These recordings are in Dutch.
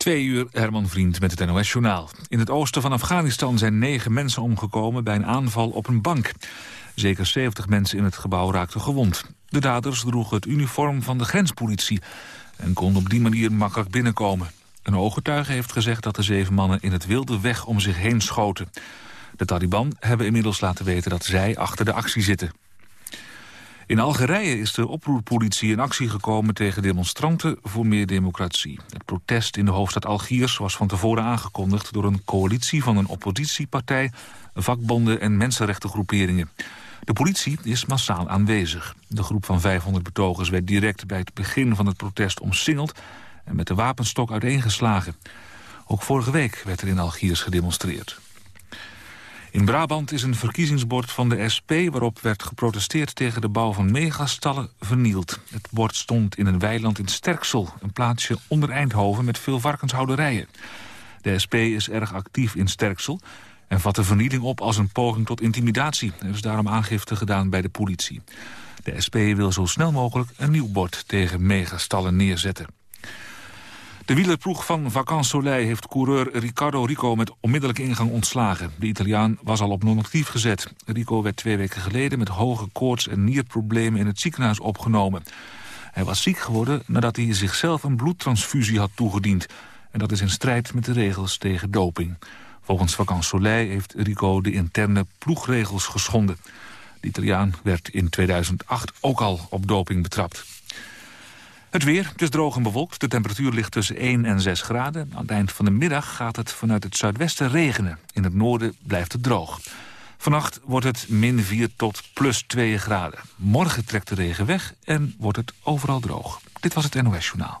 Twee uur, Herman Vriend met het NOS-journaal. In het oosten van Afghanistan zijn negen mensen omgekomen bij een aanval op een bank. Zeker 70 mensen in het gebouw raakten gewond. De daders droegen het uniform van de grenspolitie... en konden op die manier makkelijk binnenkomen. Een ooggetuige heeft gezegd dat de zeven mannen in het wilde weg om zich heen schoten. De Taliban hebben inmiddels laten weten dat zij achter de actie zitten. In Algerije is de oproerpolitie in actie gekomen tegen demonstranten voor meer democratie. Het protest in de hoofdstad Algiers was van tevoren aangekondigd door een coalitie van een oppositiepartij, vakbonden en mensenrechtengroeperingen. De politie is massaal aanwezig. De groep van 500 betogers werd direct bij het begin van het protest omsingeld en met de wapenstok uiteengeslagen. Ook vorige week werd er in Algiers gedemonstreerd. In Brabant is een verkiezingsbord van de SP... waarop werd geprotesteerd tegen de bouw van megastallen vernield. Het bord stond in een weiland in Sterksel, een plaatsje onder Eindhoven... met veel varkenshouderijen. De SP is erg actief in Sterksel en vat de vernieling op als een poging tot intimidatie. Er is daarom aangifte gedaan bij de politie. De SP wil zo snel mogelijk een nieuw bord tegen megastallen neerzetten. De wielerploeg van Vacan Soleil heeft coureur Riccardo Rico met onmiddellijke ingang ontslagen. De Italiaan was al op non-actief gezet. Rico werd twee weken geleden met hoge koorts en nierproblemen in het ziekenhuis opgenomen. Hij was ziek geworden nadat hij zichzelf een bloedtransfusie had toegediend. En dat is in strijd met de regels tegen doping. Volgens Vacan Soleil heeft Rico de interne ploegregels geschonden. De Italiaan werd in 2008 ook al op doping betrapt. Het weer, het is droog en bewolkt. De temperatuur ligt tussen 1 en 6 graden. Aan het eind van de middag gaat het vanuit het zuidwesten regenen. In het noorden blijft het droog. Vannacht wordt het min 4 tot plus 2 graden. Morgen trekt de regen weg en wordt het overal droog. Dit was het NOS Journaal.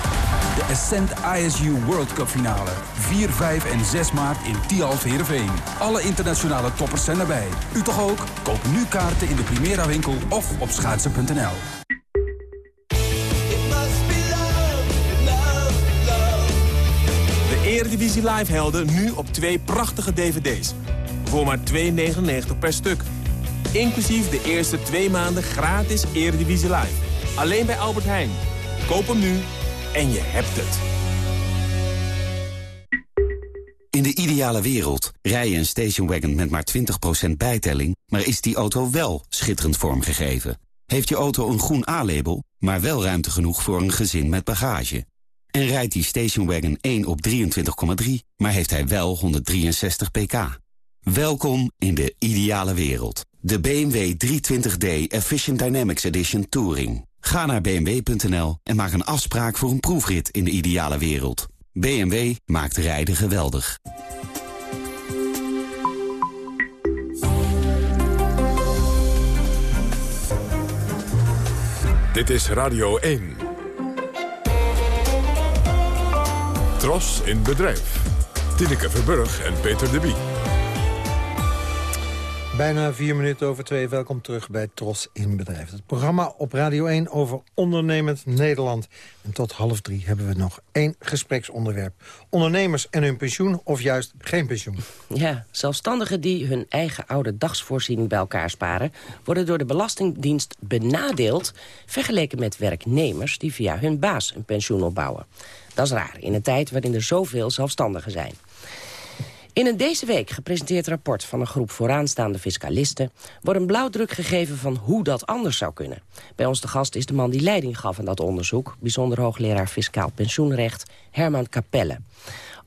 De Ascent ISU World Cup finale. 4, 5 en 6 maart in Tialf Heerenveen. Alle internationale toppers zijn erbij. U toch ook? Koop nu kaarten in de Primera winkel of op schaatsen.nl. De Eredivisie Live helden nu op twee prachtige dvd's. Voor maar 2,99 per stuk. Inclusief de eerste twee maanden gratis Eredivisie Live. Alleen bij Albert Heijn. Koop hem nu en je hebt het. In de ideale wereld rij je een stationwagon met maar 20% bijtelling... maar is die auto wel schitterend vormgegeven? Heeft je auto een groen A-label, maar wel ruimte genoeg voor een gezin met bagage? En rijdt die stationwagon 1 op 23,3, maar heeft hij wel 163 pk? Welkom in de ideale wereld. De BMW 320d Efficient Dynamics Edition Touring. Ga naar bmw.nl en maak een afspraak voor een proefrit in de ideale wereld. BMW maakt rijden geweldig. Dit is Radio 1. Tros in bedrijf. Tineke Verburg en Peter de Bie. Bijna vier minuten over twee. Welkom terug bij Tros in Bedrijf. Het programma op Radio 1 over ondernemend Nederland. En tot half drie hebben we nog één gespreksonderwerp. Ondernemers en hun pensioen of juist geen pensioen. Ja, zelfstandigen die hun eigen oude dagsvoorziening bij elkaar sparen... worden door de Belastingdienst benadeeld... vergeleken met werknemers die via hun baas een pensioen opbouwen. Dat is raar in een tijd waarin er zoveel zelfstandigen zijn. In een deze week gepresenteerd rapport van een groep vooraanstaande fiscalisten... wordt een blauwdruk gegeven van hoe dat anders zou kunnen. Bij ons de gast is de man die leiding gaf aan dat onderzoek... bijzonder hoogleraar fiscaal pensioenrecht Herman Capelle.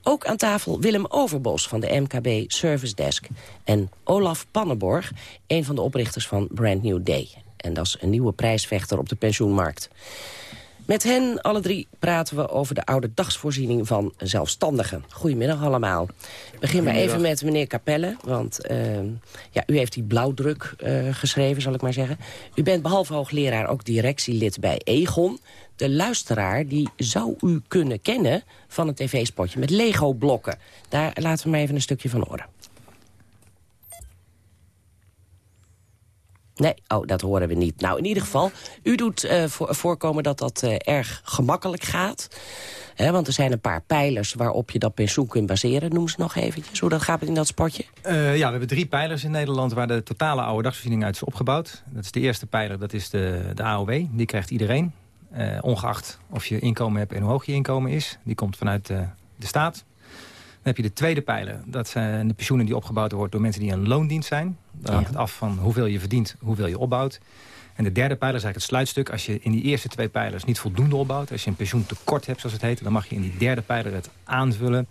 Ook aan tafel Willem Overbos van de MKB Service Desk... en Olaf Pannenborg, een van de oprichters van Brand New Day. En dat is een nieuwe prijsvechter op de pensioenmarkt. Met hen, alle drie, praten we over de oude dagsvoorziening van zelfstandigen. Goedemiddag allemaal. Ik begin maar even met meneer Capelle, want uh, ja, u heeft die blauwdruk uh, geschreven, zal ik maar zeggen. U bent behalve hoogleraar ook directielid bij Egon, De luisteraar die zou u kunnen kennen van een tv-spotje met Lego-blokken. Daar laten we maar even een stukje van horen. Nee, oh, dat horen we niet. Nou, in ieder geval, u doet uh, voorkomen dat dat uh, erg gemakkelijk gaat. He, want er zijn een paar pijlers waarop je dat pensioen kunt baseren. Noem ze nog eventjes, hoe dat gaat in dat spotje? Uh, ja, we hebben drie pijlers in Nederland waar de totale oude dagsvoorziening uit is opgebouwd. Dat is de eerste pijler, dat is de, de AOW. Die krijgt iedereen, ongeacht of je inkomen hebt en hoe hoog je inkomen is. Die komt vanuit de staat. Dan heb je de tweede pijler. Dat zijn de pensioenen die opgebouwd worden door mensen die in loondienst zijn. Dan hangt het af van hoeveel je verdient, hoeveel je opbouwt. En de derde pijler is eigenlijk het sluitstuk. Als je in die eerste twee pijlers niet voldoende opbouwt... als je een pensioentekort hebt, zoals het heet... dan mag je in die derde pijler het aanvullen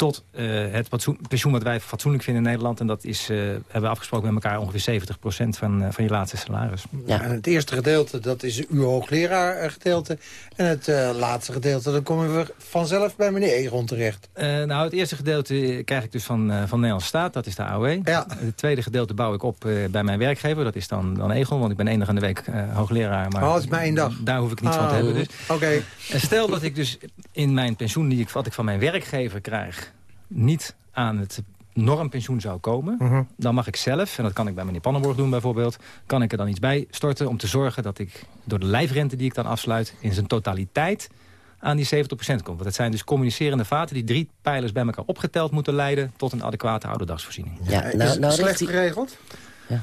tot uh, het pensioen wat wij fatsoenlijk vinden in Nederland. En dat is, uh, hebben we afgesproken met elkaar ongeveer 70% van, uh, van je laatste salaris. Ja. En het eerste gedeelte, dat is uw hoogleraar gedeelte. En het laatste gedeelte, dan komen we vanzelf bij meneer Egon terecht. nou, het eerste gedeelte krijg ik dus van, van de Nederlandse staat. Dat is de AOE. Ja. Het tweede gedeelte bouw ik op bij mijn werkgever. Dat is dan, dan Egon, want ik ben één dag in de week hoogleraar. Maar oh, het is maar één dag. Daar hoef ik niets oh. van te hebben. Dus. Oké. En stel dat ik dus in mijn pensioen, die ik, wat ik van mijn werkgever krijg niet aan het normpensioen zou komen... Uh -huh. dan mag ik zelf, en dat kan ik bij meneer Pannenborg doen bijvoorbeeld... kan ik er dan iets bij storten om te zorgen dat ik door de lijfrente die ik dan afsluit... in zijn totaliteit aan die 70% kom. Want het zijn dus communicerende vaten die drie pijlers bij elkaar opgeteld moeten leiden... tot een adequate ouderdagsvoorziening. Ja, nou, is het nou, slecht geregeld? Ja.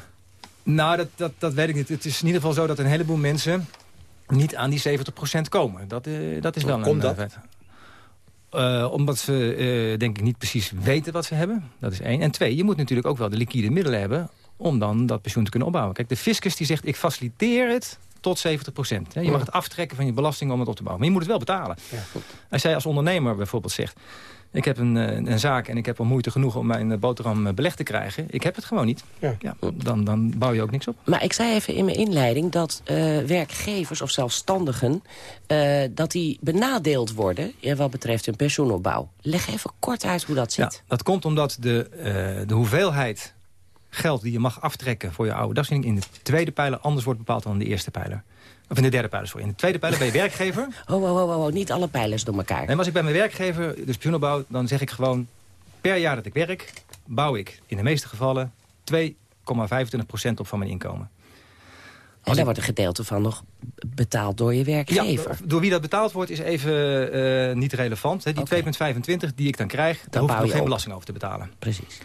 Nou, dat, dat, dat weet ik niet. Het is in ieder geval zo dat een heleboel mensen niet aan die 70% komen. Dat, uh, dat is wel Hoe een komt dat? Uh, omdat ze uh, denk ik niet precies weten wat ze hebben. Dat is één. En twee, je moet natuurlijk ook wel de liquide middelen hebben... om dan dat pensioen te kunnen opbouwen. Kijk, de fiscus die zegt, ik faciliteer het tot 70 procent. Je mag het aftrekken van je belasting om het op te bouwen. Maar je moet het wel betalen. Ja, als jij als ondernemer bijvoorbeeld zegt... ik heb een, een zaak en ik heb al moeite genoeg om mijn boterham belegd te krijgen. Ik heb het gewoon niet. Ja. Ja, dan, dan bouw je ook niks op. Maar ik zei even in mijn inleiding dat uh, werkgevers of zelfstandigen... Uh, dat die benadeeld worden ja, wat betreft hun pensioenopbouw. Leg even kort uit hoe dat zit. Ja, dat komt omdat de, uh, de hoeveelheid geld die je mag aftrekken voor je oude dagsvoorziening... in de tweede pijler anders wordt bepaald dan in de eerste pijler. Of in de derde pijler, sorry. In de tweede pijler ben je werkgever. Oh, oh, oh, oh, niet alle pijlers door elkaar. En als ik bij mijn werkgever dus pensioen opbouw... dan zeg ik gewoon, per jaar dat ik werk... bouw ik in de meeste gevallen 2,25% op van mijn inkomen. En daar wordt een gedeelte van nog betaald door je werkgever. Ja, door wie dat betaald wordt is even uh, niet relevant. Die okay. 2,25 die ik dan krijg, daar hoef ik nog geen op. belasting over te betalen. Precies.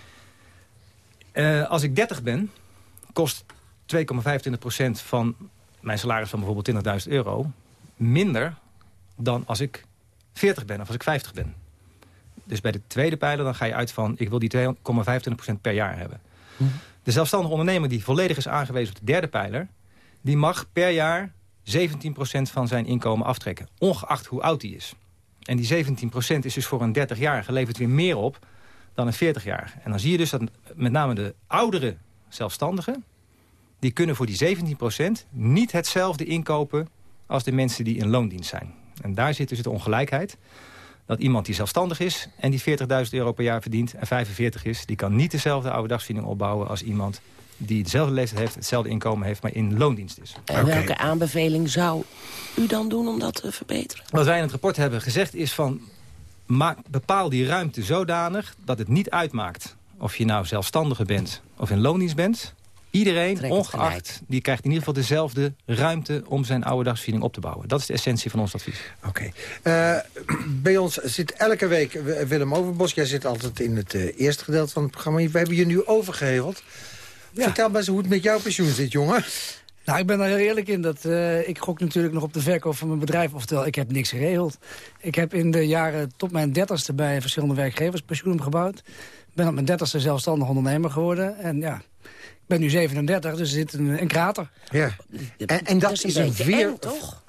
Uh, als ik 30 ben, kost 2,25% van mijn salaris van bijvoorbeeld 20.000 euro... minder dan als ik 40 ben of als ik 50 ben. Dus bij de tweede pijler dan ga je uit van... ik wil die 2,25% per jaar hebben. Hm. De zelfstandige ondernemer die volledig is aangewezen op de derde pijler... die mag per jaar 17% van zijn inkomen aftrekken. Ongeacht hoe oud hij is. En die 17% is dus voor een 30-jarige levert weer meer op dan een 40-jarige. En dan zie je dus dat met name de oudere zelfstandigen... die kunnen voor die 17% niet hetzelfde inkopen... als de mensen die in loondienst zijn. En daar zit dus de ongelijkheid. Dat iemand die zelfstandig is en die 40.000 euro per jaar verdient... en 45 is, die kan niet dezelfde oude dagsvoorziening opbouwen... als iemand die dezelfde leeftijd heeft, hetzelfde inkomen heeft... maar in loondienst is. En okay. welke aanbeveling zou u dan doen om dat te verbeteren? Wat wij in het rapport hebben gezegd is van... Maak, bepaal die ruimte zodanig dat het niet uitmaakt... of je nou zelfstandige bent of in loondienst bent... Iedereen, ongeacht, die krijgt in ieder geval dezelfde ruimte... om zijn oude op te bouwen. Dat is de essentie van ons advies. Oké. Okay. Uh, bij ons zit elke week Willem Overbos. Jij zit altijd in het uh, eerste gedeelte van het programma. We hebben je nu overgeheveld. Ja. Vertel maar eens hoe het met jouw pensioen zit, jongen. Nou, ik ben daar heel eerlijk in. Dat, uh, ik gok natuurlijk nog op de verkoop van mijn bedrijf. Oftewel, ik heb niks geregeld. Ik heb in de jaren tot mijn dertigste bij verschillende werkgevers pensioen gebouwd. Ik ben op mijn dertigste zelfstandig ondernemer geworden. En ja, ben nu 37, dus er zit een, een krater. Ja. En, en dat, dat is is een, eng, toch?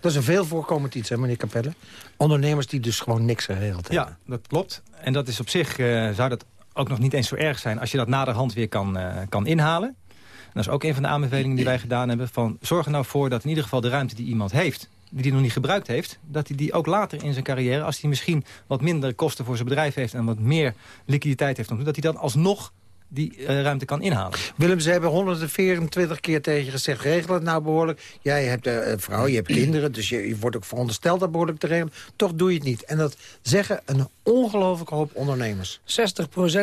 Dat is een veel voorkomend iets, hè, meneer Capelle? Ondernemers die dus gewoon niks geregeld hebben. Ja, dat klopt. En dat is op zich, uh, zou dat ook nog niet eens zo erg zijn... als je dat naderhand weer kan, uh, kan inhalen. En dat is ook een van de aanbevelingen die wij gedaan hebben. Van, zorg er nou voor dat in ieder geval de ruimte die iemand heeft... die hij nog niet gebruikt heeft... dat hij die ook later in zijn carrière... als hij misschien wat minder kosten voor zijn bedrijf heeft... en wat meer liquiditeit heeft... dat hij dan alsnog die uh, ruimte kan inhalen. Willem, ze hebben 124 keer tegen je gezegd... regel het nou behoorlijk. Jij hebt een uh, vrouw, je hebt kinderen... dus je, je, wordt ook verondersteld dat behoorlijk te regelen. Toch doe je het niet. En dat zeggen een ongelooflijke hoop ondernemers. 60%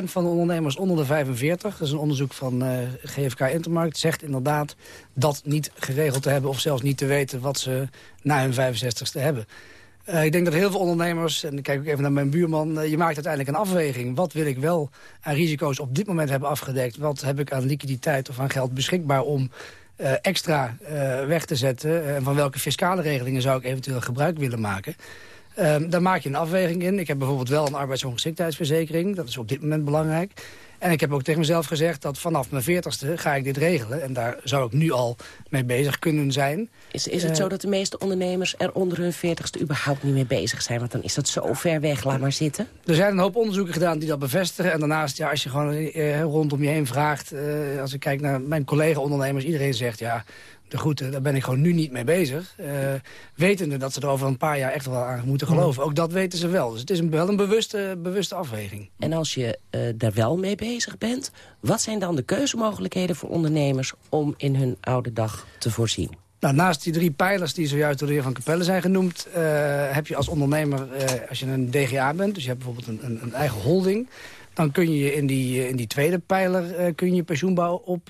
van de ondernemers onder de 45... dat is een onderzoek van uh, GFK Intermarkt... zegt inderdaad dat niet geregeld te hebben... of zelfs niet te weten wat ze na hun 65ste hebben. Uh, ik denk dat heel veel ondernemers, en ik kijk ook even naar mijn buurman... Uh, je maakt uiteindelijk een afweging. Wat wil ik wel aan risico's op dit moment hebben afgedekt? Wat heb ik aan liquiditeit of aan geld beschikbaar om uh, extra weg te zetten? En van welke fiscale regelingen zou ik eventueel gebruik willen maken? Ehm, daar maak je een afweging in. Ik heb bijvoorbeeld wel een arbeidsongeschiktheidsverzekering. Dat is op dit moment belangrijk. En ik heb ook tegen mezelf gezegd dat vanaf mijn veertigste ga ik dit regelen. En daar zou ik nu al mee bezig kunnen zijn. Is, is het uh, zo dat de meeste ondernemers er onder hun veertigste überhaupt niet mee bezig zijn? Want dan is dat zo ver weg, laat maar zitten. Er zijn een hoop onderzoeken gedaan die dat bevestigen. En daarnaast, ja, als je gewoon uh, rondom je heen vraagt... Uh, als ik kijk naar mijn collega-ondernemers, iedereen zegt... ja, de groeten, daar ben ik gewoon nu niet mee bezig. Uh, wetende dat ze er over een paar jaar echt wel aan moeten geloven. Ook dat weten ze wel. Dus het is een, wel een bewuste, bewuste afweging. En als je uh, daar wel mee bezig bent... wat zijn dan de keuzemogelijkheden voor ondernemers... om in hun oude dag te voorzien? Nou, naast die drie pijlers die zojuist door de heer Van Capelle zijn genoemd... Uh, heb je als ondernemer, als je een DGA bent... dus je hebt bijvoorbeeld een, een, een eigen holding... dan kun je in die, in die tweede pijler kun je pensioenbouw op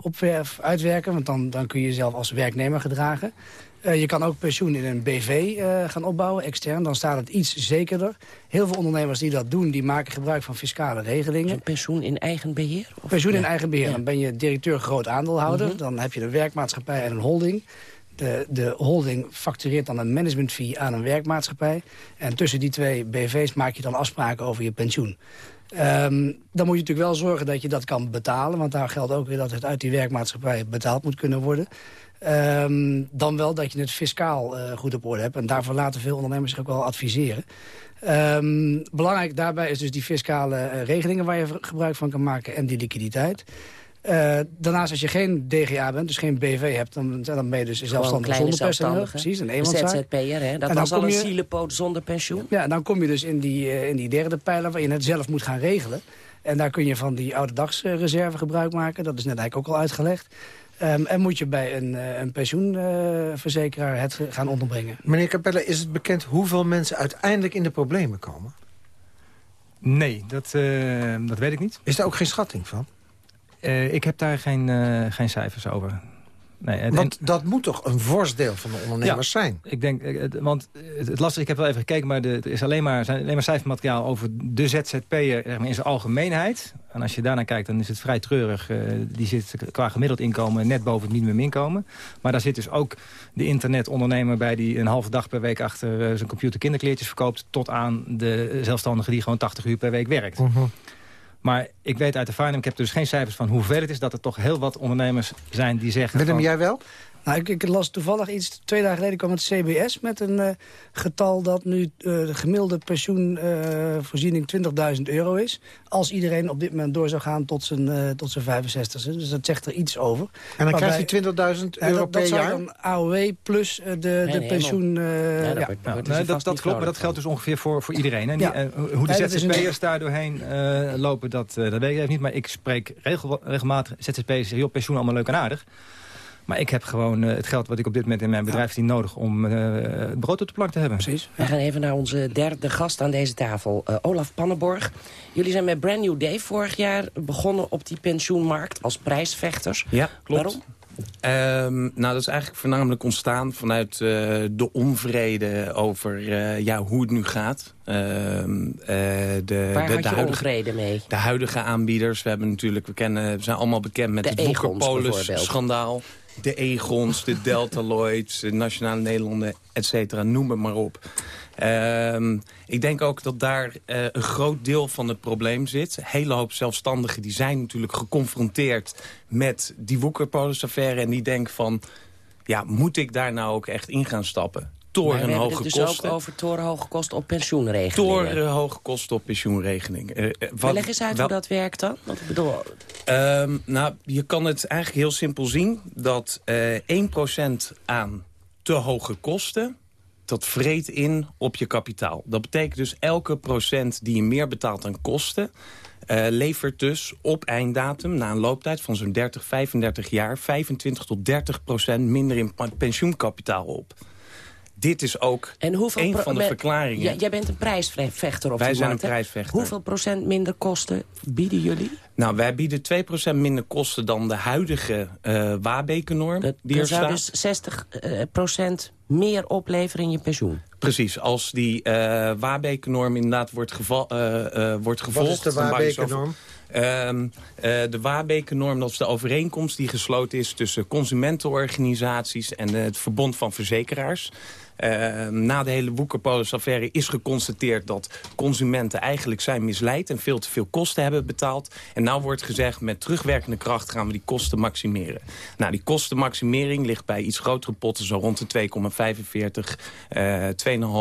opwerf, uitwerken. Want dan, dan kun je jezelf als werknemer gedragen. Uh, je kan ook pensioen in een BV uh, gaan opbouwen, extern. Dan staat het iets zekerder. Heel veel ondernemers die dat doen, die maken gebruik van fiscale regelingen. Dus pensioen in eigen beheer? Of? Pensioen in eigen beheer. Dan ben je directeur groot aandeelhouder. -hmm. Dan heb je een werkmaatschappij en een holding. De, de holding factureert dan een management fee aan een werkmaatschappij. En tussen die twee BV's maak je dan afspraken over je pensioen. Um, dan moet je natuurlijk wel zorgen dat je dat kan betalen. Want daar geldt ook weer dat het uit die werkmaatschappij betaald moet kunnen worden. Um, dan wel dat je het fiscaal uh, goed op orde hebt. En daarvoor laten veel ondernemers zich ook wel adviseren. Um, belangrijk daarbij is dus die fiscale uh, regelingen waar je gebruik van kan maken en die liquiditeit. Uh, daarnaast, als je geen DGA bent, dus geen BV hebt... dan, dan ben je dus zelfstandig zonder personeel. Precies, een eenmanszaak. ZZP'er, hè? Dat was al een zielepoot zonder pensioen. Ja, dan kom je dus in die, uh, in die derde pijler... waar je het zelf moet gaan regelen. En daar kun je van die oude dagsreserve gebruik maken. Dat is net eigenlijk ook al uitgelegd. Um, en moet je bij een, uh, een pensioenverzekeraar uh, het gaan onderbrengen. Meneer Capelle, is het bekend hoeveel mensen uiteindelijk in de problemen komen? Nee, dat, dat weet ik niet. Is daar ook geen schatting van? Uh, ik heb daar geen, uh, geen cijfers over. Nee, want dat moet toch een fors deel van de ondernemers ja, zijn? Ik denk, want het, het lastige, ik heb wel even gekeken... maar de, er is alleen maar, zijn alleen maar cijfermateriaal over de ZZP'er zeg maar, in zijn algemeenheid. En als je daarnaar kijkt, dan is het vrij treurig. Uh, die zit qua gemiddeld inkomen net boven het minimuminkomen. Maar daar zit dus ook de internetondernemer bij... die een halve dag per week achter zijn computer kinderkleertjes verkoopt... tot aan de zelfstandige die gewoon 80 uur per week werkt. Uh -huh. Maar ik weet uit ervaring, ik heb dus geen cijfers van hoeveel het is... dat er toch heel wat ondernemers zijn die zeggen... Willem, van, jij wel? Nou, ik, ik, las toevallig iets, twee dagen geleden kwam het CBS met een uh, getal dat nu uh, de gemiddelde pensioenvoorziening uh, 20.000 euro is. Als iedereen op dit moment door zou gaan tot zijn, uh, tot zijn 65ste. Dus dat zegt er iets over. En dan krijg je 20.000 euro dat, per dat jaar? Dat dan AOW plus de, de nee, nee, pensioen... Ja, dat, ja. nou, nee, dat, dat klopt, maar dat geldt dus ongeveer voor, voor iedereen. En die, hoe de nee, ZZP'ers daar doorheen lopen, dat, dat weet ik even niet. Maar ik spreek regel, regelmatig ZZP'ers joh, pensioen allemaal leuk en aardig. Maar ik heb gewoon uh, het geld wat ik op dit moment in mijn bedrijf zie nodig... om uh, het brood op de plank te hebben. Precies. We gaan even naar onze derde gast aan deze tafel, uh, Olaf Pannenborg. Jullie zijn met Brand New Day vorig jaar begonnen op die pensioenmarkt als prijsvechters. Ja, klopt. Waarom? Um, nou, dat is eigenlijk voornamelijk ontstaan vanuit uh, de onvrede over uh, ja, hoe het nu gaat. Uh, de, Waar de, had de je huidige, onvrede mee? De huidige aanbieders. We hebben natuurlijk, we kennen, we zijn allemaal bekend met de het Woekerpolis-schandaal. De Egons, de Deltaloids, de Nationale Nederlanden, et cetera, noem het maar op. Um, ik denk ook dat daar uh, een groot deel van het probleem zit. Een hele hoop zelfstandigen die zijn natuurlijk geconfronteerd met die Woekerpolis-affaire... en die denken van, ja, moet ik daar nou ook echt in gaan stappen? Torenhoge maar we hebben het dus kosten. ook over torenhoge kosten op pensioenregelingen. Torenhoge kosten op pensioenregelingen. Uh, wat, leg eens uit wel, hoe dat werkt dan. Wat ik bedoel... Um, nou, je kan het eigenlijk heel simpel zien... dat uh, 1% aan te hoge kosten dat vreet in op je kapitaal. Dat betekent dus elke procent die je meer betaalt aan kosten... Uh, levert dus op einddatum, na een looptijd van zo'n 30, 35 jaar... 25 tot 30 procent minder in pensioenkapitaal op dit is ook en een van de verklaringen. jij bent een prijsvechter op Wij zijn markt, een prijsvechter. Hoeveel procent minder kosten bieden jullie? Nou, wij bieden 2% minder kosten dan de huidige uh, Wabekennorm. Dat, die er zou dus 60% uh, procent meer opleveren in je pensioen. Precies, als die uh, Wabekennorm inderdaad wordt, geval, uh, wordt gevolgd... Wat is de Wabekennorm? Uh, uh, de Wabekennorm, dat is de overeenkomst die gesloten is... tussen consumentenorganisaties en het Verbond van Verzekeraars. Uh, na de hele Woekerpolis-affaire is geconstateerd dat consumenten eigenlijk zijn misleid en veel te veel kosten hebben betaald. En nou wordt gezegd, met terugwerkende kracht gaan we die kosten maximeren. Nou, die kostenmaximering ligt bij iets grotere potten, zo rond de 2,45, uh,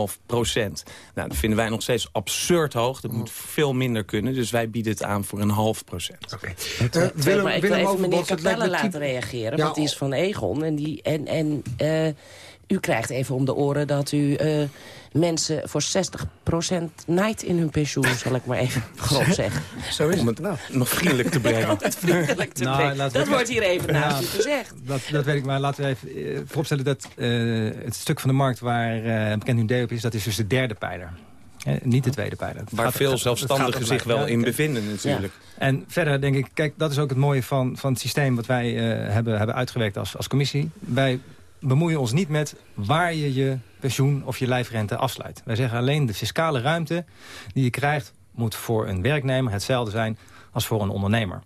2,5 procent. Nou, dat vinden wij nog steeds absurd hoog. Dat moet veel minder kunnen, dus wij bieden het aan voor een half procent. Oké. Okay. Uh, Willem, maar ik wil even meneer Capelle laten reageren, ja, want die is van Egon. En, die, en, en uh, u krijgt even om de oren dat u uh, mensen voor 60% naait in hun pensioen, zal ik maar even grof zeggen. Zo is het. Nou. Nog vriendelijk te brengen. Om het vriendelijk te nou, brengen. Dat wordt hier even naast u gezegd. Dat, dat weet ik, maar laten we even uh, vooropstellen dat uh, het stuk van de markt waar uh, bekend nu deel op is, dat is dus de derde pijler. Eh, niet de tweede pijler. Waar gaat, veel zelfstandigen zich wel in bevinden natuurlijk. Ja. En verder denk ik, kijk, dat is ook het mooie van, van het systeem... wat wij uh, hebben, hebben uitgewerkt als, als commissie. Wij bemoeien ons niet met waar je je pensioen of je lijfrente afsluit. Wij zeggen alleen de fiscale ruimte die je krijgt... moet voor een werknemer hetzelfde zijn als voor een ondernemer.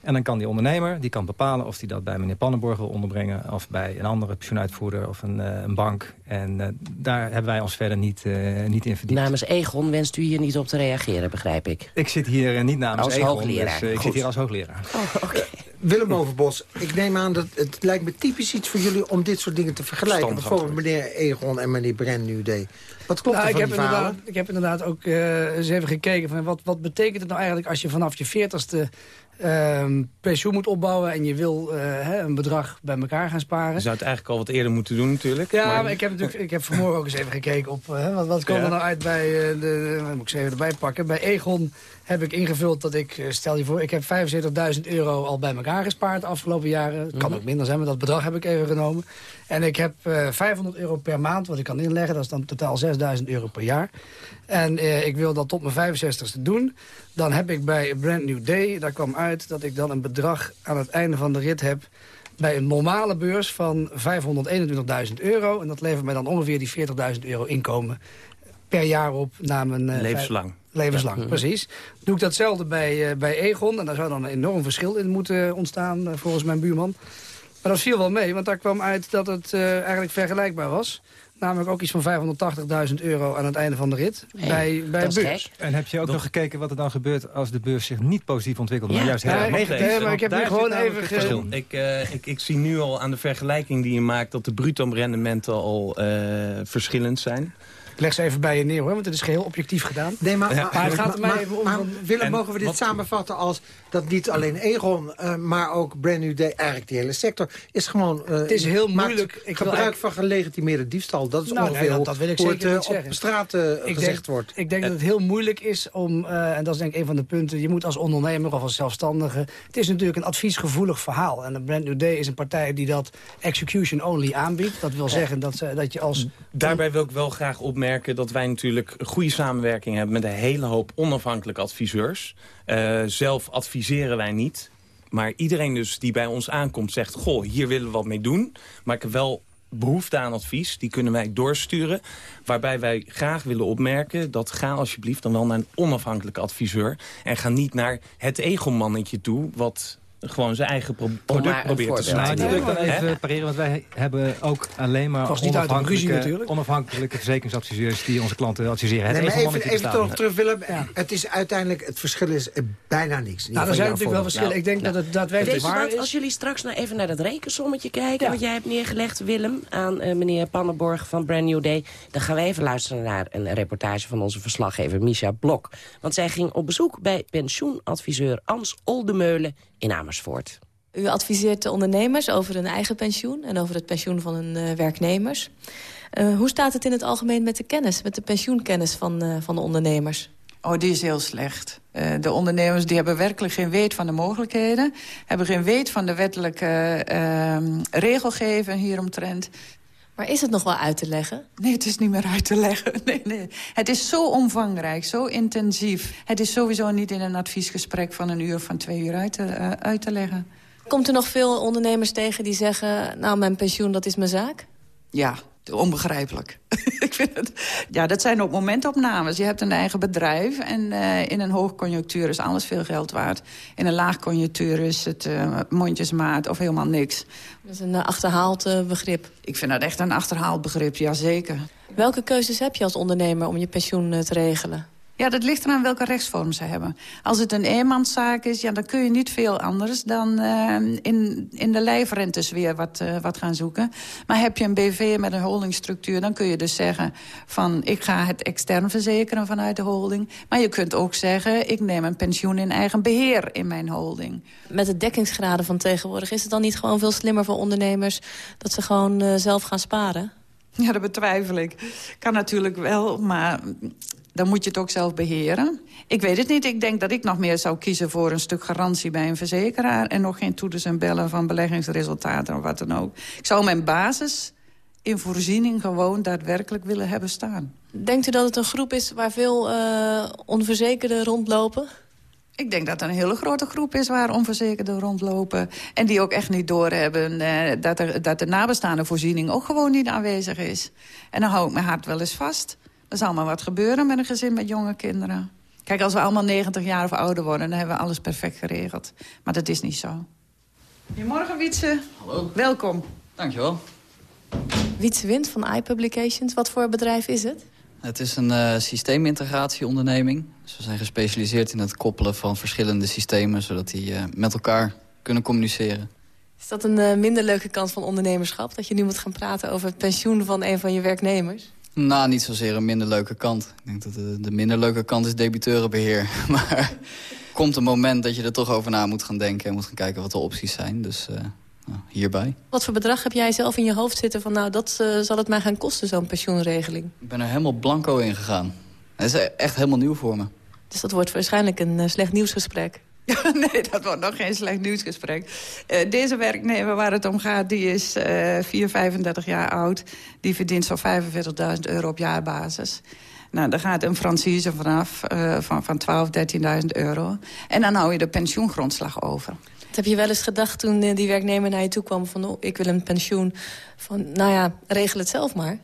En dan kan die ondernemer die kan bepalen of hij dat bij meneer Pannenborg wil onderbrengen... of bij een andere pensioenuitvoerder of een, uh, een bank. En uh, daar hebben wij ons verder niet, uh, niet in verdiept. Namens Egon wenst u hier niet op te reageren, begrijp ik? Ik zit hier niet namens als Egon. Hoogleraar. Dus, ik zit hier als hoogleraar. Oh, okay. Willem Overbos, ik neem aan dat het lijkt me typisch iets voor jullie... om dit soort dingen te vergelijken. Bijvoorbeeld meneer Egon en meneer Bren nu deed. Wat klopt nou, er van ik heb inderdaad, Ik heb inderdaad ook eens even gekeken... van wat, wat betekent het nou eigenlijk als je vanaf je veertigste um, pensioen moet opbouwen en je wil uh, een bedrag bij elkaar gaan sparen. Je zou het eigenlijk al wat eerder moeten doen natuurlijk. Ja, maar, maar ik, heb natuurlijk, ik heb vanmorgen ook eens even gekeken op uh, wat, wat komt ja. er nou uit bij, uh, de, moet ik ze even erbij pakken, bij Egon heb ik ingevuld dat ik, stel je voor, ik heb 75.000 euro al bij elkaar gespaard de afgelopen jaren. Het kan -hmm. ook minder zijn, maar dat bedrag heb ik even genomen. En ik heb uh, 500 euro per maand wat ik kan inleggen. Dat is dan totaal 6000 euro per jaar. En uh, ik wil dat tot mijn 65ste doen. Dan heb ik bij Brand New Day, daar kwam uit dat ik dan een bedrag aan het einde van de rit heb bij een normale beurs van 521.000 euro. En dat levert mij dan ongeveer die 40.000 euro inkomen per jaar op. Na mijn, uh, levenslang. Levenslang, ja. precies. Doe ik datzelfde bij, uh, bij Egon. En daar zou dan een enorm verschil in moeten ontstaan, uh, volgens mijn buurman. Maar dat viel wel mee, want daar kwam uit dat het uh, eigenlijk vergelijkbaar was. Namelijk ook iets van 580.000 euro aan het einde van de rit bij, bij de beurs. En heb je ook nog gekeken wat er dan gebeurt als de beurs zich niet positief ontwikkelt, ja. maar juist heel erg negatief? Nee, maar ik heb hier gewoon even... Ge... Ik, uh, ik, ik zie nu al aan de vergelijking die je maakt dat de bruto rendementen al uh, verschillend zijn. Ik leg ze even bij je neer, hoor, want het is geheel objectief gedaan. Nee, maar, ja. maar het gaat er mij even om... Maar, Willem, mogen we dit wat, samenvatten als dat niet alleen Egon... Uh, maar ook Brand New Day, eigenlijk die hele sector... is gewoon... Uh, het is heel moeilijk. Ik gebruik van gelegitimeerde diefstal. Dat is nou, ongeveer nee, dat, dat wil ik zeker het, niet zeggen. op straat uh, ik gezegd denk, wordt. Ik denk dat het heel moeilijk is om... en dat is denk ik een van de punten... je moet als ondernemer of als zelfstandige... het is natuurlijk een adviesgevoelig verhaal. En de Brand New Day is een partij die dat execution only aanbiedt. Dat wil zeggen dat, dat je als... Daarbij wil ik wel graag opmerken dat wij natuurlijk goede samenwerking hebben... met een hele hoop onafhankelijke adviseurs. Uh, zelf adviseren wij niet. Maar iedereen dus die bij ons aankomt zegt... goh, hier willen we wat mee doen. Maar ik heb wel behoefte aan advies. Die kunnen wij doorsturen. Waarbij wij graag willen opmerken... dat ga alsjeblieft dan wel naar een onafhankelijke adviseur. En ga niet naar het egomannetje toe... wat gewoon zijn eigen pro product probeert te sluiten. Nou, die wil ik dan even pareren, want wij hebben ook alleen maar onafhankelijke, onafhankelijke verzekeringsadviseurs die onze klanten adviseren. Het nee, maar even, even toch terug, Willem. Ja. Het is uiteindelijk, het verschil is bijna niks. Nou, er zijn natuurlijk wel verschillen. Nou, ik denk nou, dat het daadwerkelijk waar wat, is. Als jullie straks nou even naar dat rekensommetje kijken, ja. wat jij hebt neergelegd, Willem, aan uh, meneer Pannenborg van Brand New Day, dan gaan we even luisteren naar een reportage van onze verslaggever Misha Blok. Want zij ging op bezoek bij pensioenadviseur Ans Oldemeulen in Amersfoort. U adviseert de ondernemers over hun eigen pensioen... en over het pensioen van hun uh, werknemers. Uh, hoe staat het in het algemeen met de kennis, met de pensioenkennis van, uh, van de ondernemers? Oh, die is heel slecht. Uh, de ondernemers die hebben werkelijk geen weet van de mogelijkheden. Hebben geen weet van de wettelijke uh, regelgeving hieromtrent. Maar is het nog wel uit te leggen? Nee, het is niet meer uit te leggen. Nee, nee. Het is zo omvangrijk, zo intensief. Het is sowieso niet in een adviesgesprek van een uur of van twee uur uit te, uh, uit te leggen. Komt er nog veel ondernemers tegen die zeggen... nou, mijn pensioen, dat is mijn zaak? Ja, onbegrijpelijk. ik vind het, ja, dat zijn ook momentopnames. Je hebt een eigen bedrijf en uh, in een hoogconjunctuur is alles veel geld waard. In een laagconjunctuur is het uh, mondjesmaat of helemaal niks. Dat is een uh, achterhaald begrip. Ik vind dat echt een achterhaald begrip, ja zeker. Welke keuzes heb je als ondernemer om je pensioen te regelen? Ja, dat ligt eraan welke rechtsvorm ze hebben. Als het een eenmanszaak is, ja, dan kun je niet veel anders... dan uh, in, in de lijfrentes weer wat, uh, wat gaan zoeken. Maar heb je een BV met een holdingstructuur... dan kun je dus zeggen van ik ga het extern verzekeren vanuit de holding. Maar je kunt ook zeggen ik neem een pensioen in eigen beheer in mijn holding. Met de dekkingsgraden van tegenwoordig... is het dan niet gewoon veel slimmer voor ondernemers... dat ze gewoon uh, zelf gaan sparen? Ja, dat betwijfel ik. Kan natuurlijk wel, maar dan moet je het ook zelf beheren. Ik weet het niet. Ik denk dat ik nog meer zou kiezen voor een stuk garantie bij een verzekeraar... en nog geen toeters en bellen van beleggingsresultaten of wat dan ook. Ik zou mijn basis in voorziening gewoon daadwerkelijk willen hebben staan. Denkt u dat het een groep is waar veel uh, onverzekerden rondlopen? Ik denk dat er een hele grote groep is waar onverzekerden rondlopen. En die ook echt niet doorhebben uh, dat, er, dat de nabestaande voorziening ook gewoon niet aanwezig is. En dan hou ik mijn hart wel eens vast. Er zal maar wat gebeuren met een gezin met jonge kinderen. Kijk, als we allemaal 90 jaar of ouder worden... dan hebben we alles perfect geregeld. Maar dat is niet zo. Goedemorgen, Wietse. Hallo. Welkom. Dankjewel. Wietse Wind van iPublications. Wat voor bedrijf is het? Het is een uh, systeemintegratieonderneming. Dus we zijn gespecialiseerd in het koppelen van verschillende systemen... zodat die uh, met elkaar kunnen communiceren. Is dat een uh, minder leuke kant van ondernemerschap? Dat je nu moet gaan praten over het pensioen van een van je werknemers? Nou, niet zozeer een minder leuke kant. Ik denk dat de, de minder leuke kant is debiteurenbeheer. Maar komt een moment dat je er toch over na moet gaan denken... en moet gaan kijken wat de opties zijn. Dus uh, nou, hierbij. Wat voor bedrag heb jij zelf in je hoofd zitten van... nou, dat uh, zal het mij gaan kosten, zo'n pensioenregeling? Ik ben er helemaal blanco in gegaan. Het is echt helemaal nieuw voor me. Dus dat wordt waarschijnlijk een uh, slecht nieuwsgesprek. nee, dat wordt nog geen slecht nieuwsgesprek. Uh, deze werknemer waar het om gaat, die is uh, 4, 35 jaar oud. Die verdient zo'n 45.000 euro op jaarbasis. Nou, daar gaat een franchise vanaf uh, van, van 12, 13.000 euro. En dan hou je de pensioengrondslag over. Dat heb je wel eens gedacht toen die werknemer naar je toe kwam... van oh, ik wil een pensioen, van nou ja, regel het zelf maar.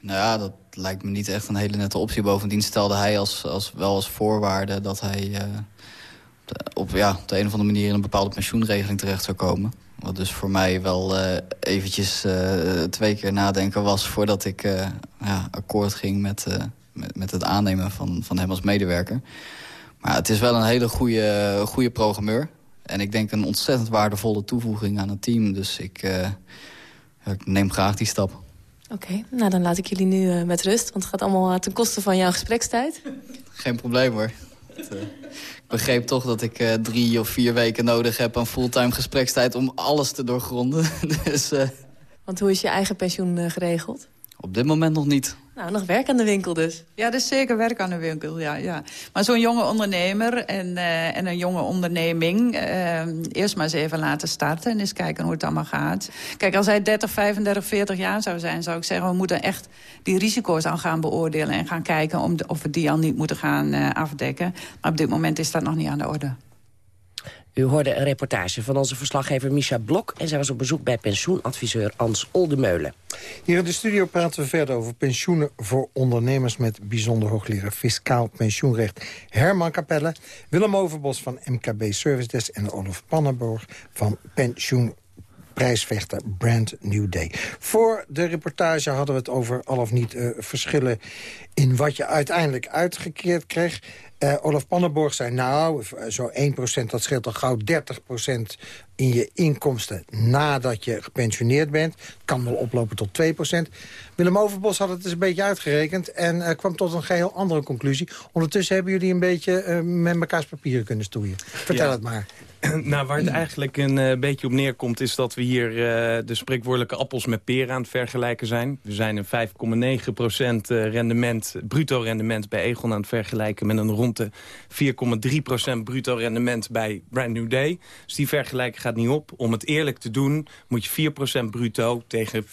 Nou ja, dat lijkt me niet echt een hele nette optie. Bovendien stelde hij als, als, wel als voorwaarde dat hij... Uh, op, ja, op de een of andere manier in een bepaalde pensioenregeling terecht zou komen. Wat dus voor mij wel uh, eventjes uh, twee keer nadenken was... voordat ik uh, ja, akkoord ging met, met, met, het aannemen van, van hem als medewerker. Maar het is wel een hele goede, goede programmeur. En ik denk een ontzettend waardevolle toevoeging aan het team. Dus ik, ik neem graag die stap. Oké, okay, nou dan laat ik jullie nu met rust. Want het gaat allemaal ten koste van jouw gesprekstijd. Geen probleem hoor. Het, begreep toch dat ik uh, drie of vier weken nodig heb aan fulltime gesprekstijd om alles te doorgronden. dus, uh... Want hoe is je eigen pensioen uh, geregeld? Op dit moment nog niet. Nou, nog werk aan de winkel dus. Ja, is zeker werk aan de winkel, ja. ja. Maar zo'n jonge ondernemer en, uh, en een jonge onderneming... Uh, eerst maar eens even laten starten en eens kijken hoe het allemaal gaat. Kijk, als hij 30, 35, 40 jaar zou zijn, zou ik zeggen... we moeten echt die risico's al gaan beoordelen en gaan kijken... Om de, of we die al niet moeten gaan uh, afdekken. Maar op dit moment is dat nog niet aan de orde. U hoorde een reportage van onze verslaggever Misha Blok... en zij was op bezoek bij pensioenadviseur Ans Oldemeulen. Hier in de studio praten we verder over pensioenen voor ondernemers... met bijzonder hoogleraar fiscaal pensioenrecht Herman Capelle... Willem Overbos van MKB Service Desk en Olaf Pannenborg van Pensioen prijsvechter Brand New Day. Voor de reportage hadden we het over al of niet uh, verschillen... in wat je uiteindelijk uitgekeerd kreeg. Uh, Olaf Pannenborg zei, nou, zo 1% dat scheelt al gauw 30% in je inkomsten nadat je gepensioneerd bent. Kan wel oplopen tot 2%. Willem Overbos had het eens een beetje uitgerekend en uh, kwam tot een geheel andere conclusie. Ondertussen hebben jullie een beetje uh, met mekaars papieren kunnen stoeien. Vertel ja. het maar. nou, waar het eigenlijk een uh, beetje op neerkomt... is dat we hier uh, de spreekwoordelijke appels met peren aan het vergelijken zijn. We zijn een 5,9% rendement, bruto rendement bij Egon aan het vergelijken... met een rond de 4,3% bruto rendement bij Brand New Day. Dus die vergelijking gaat niet op. Om het eerlijk te doen moet je 4% bruto tegen 4%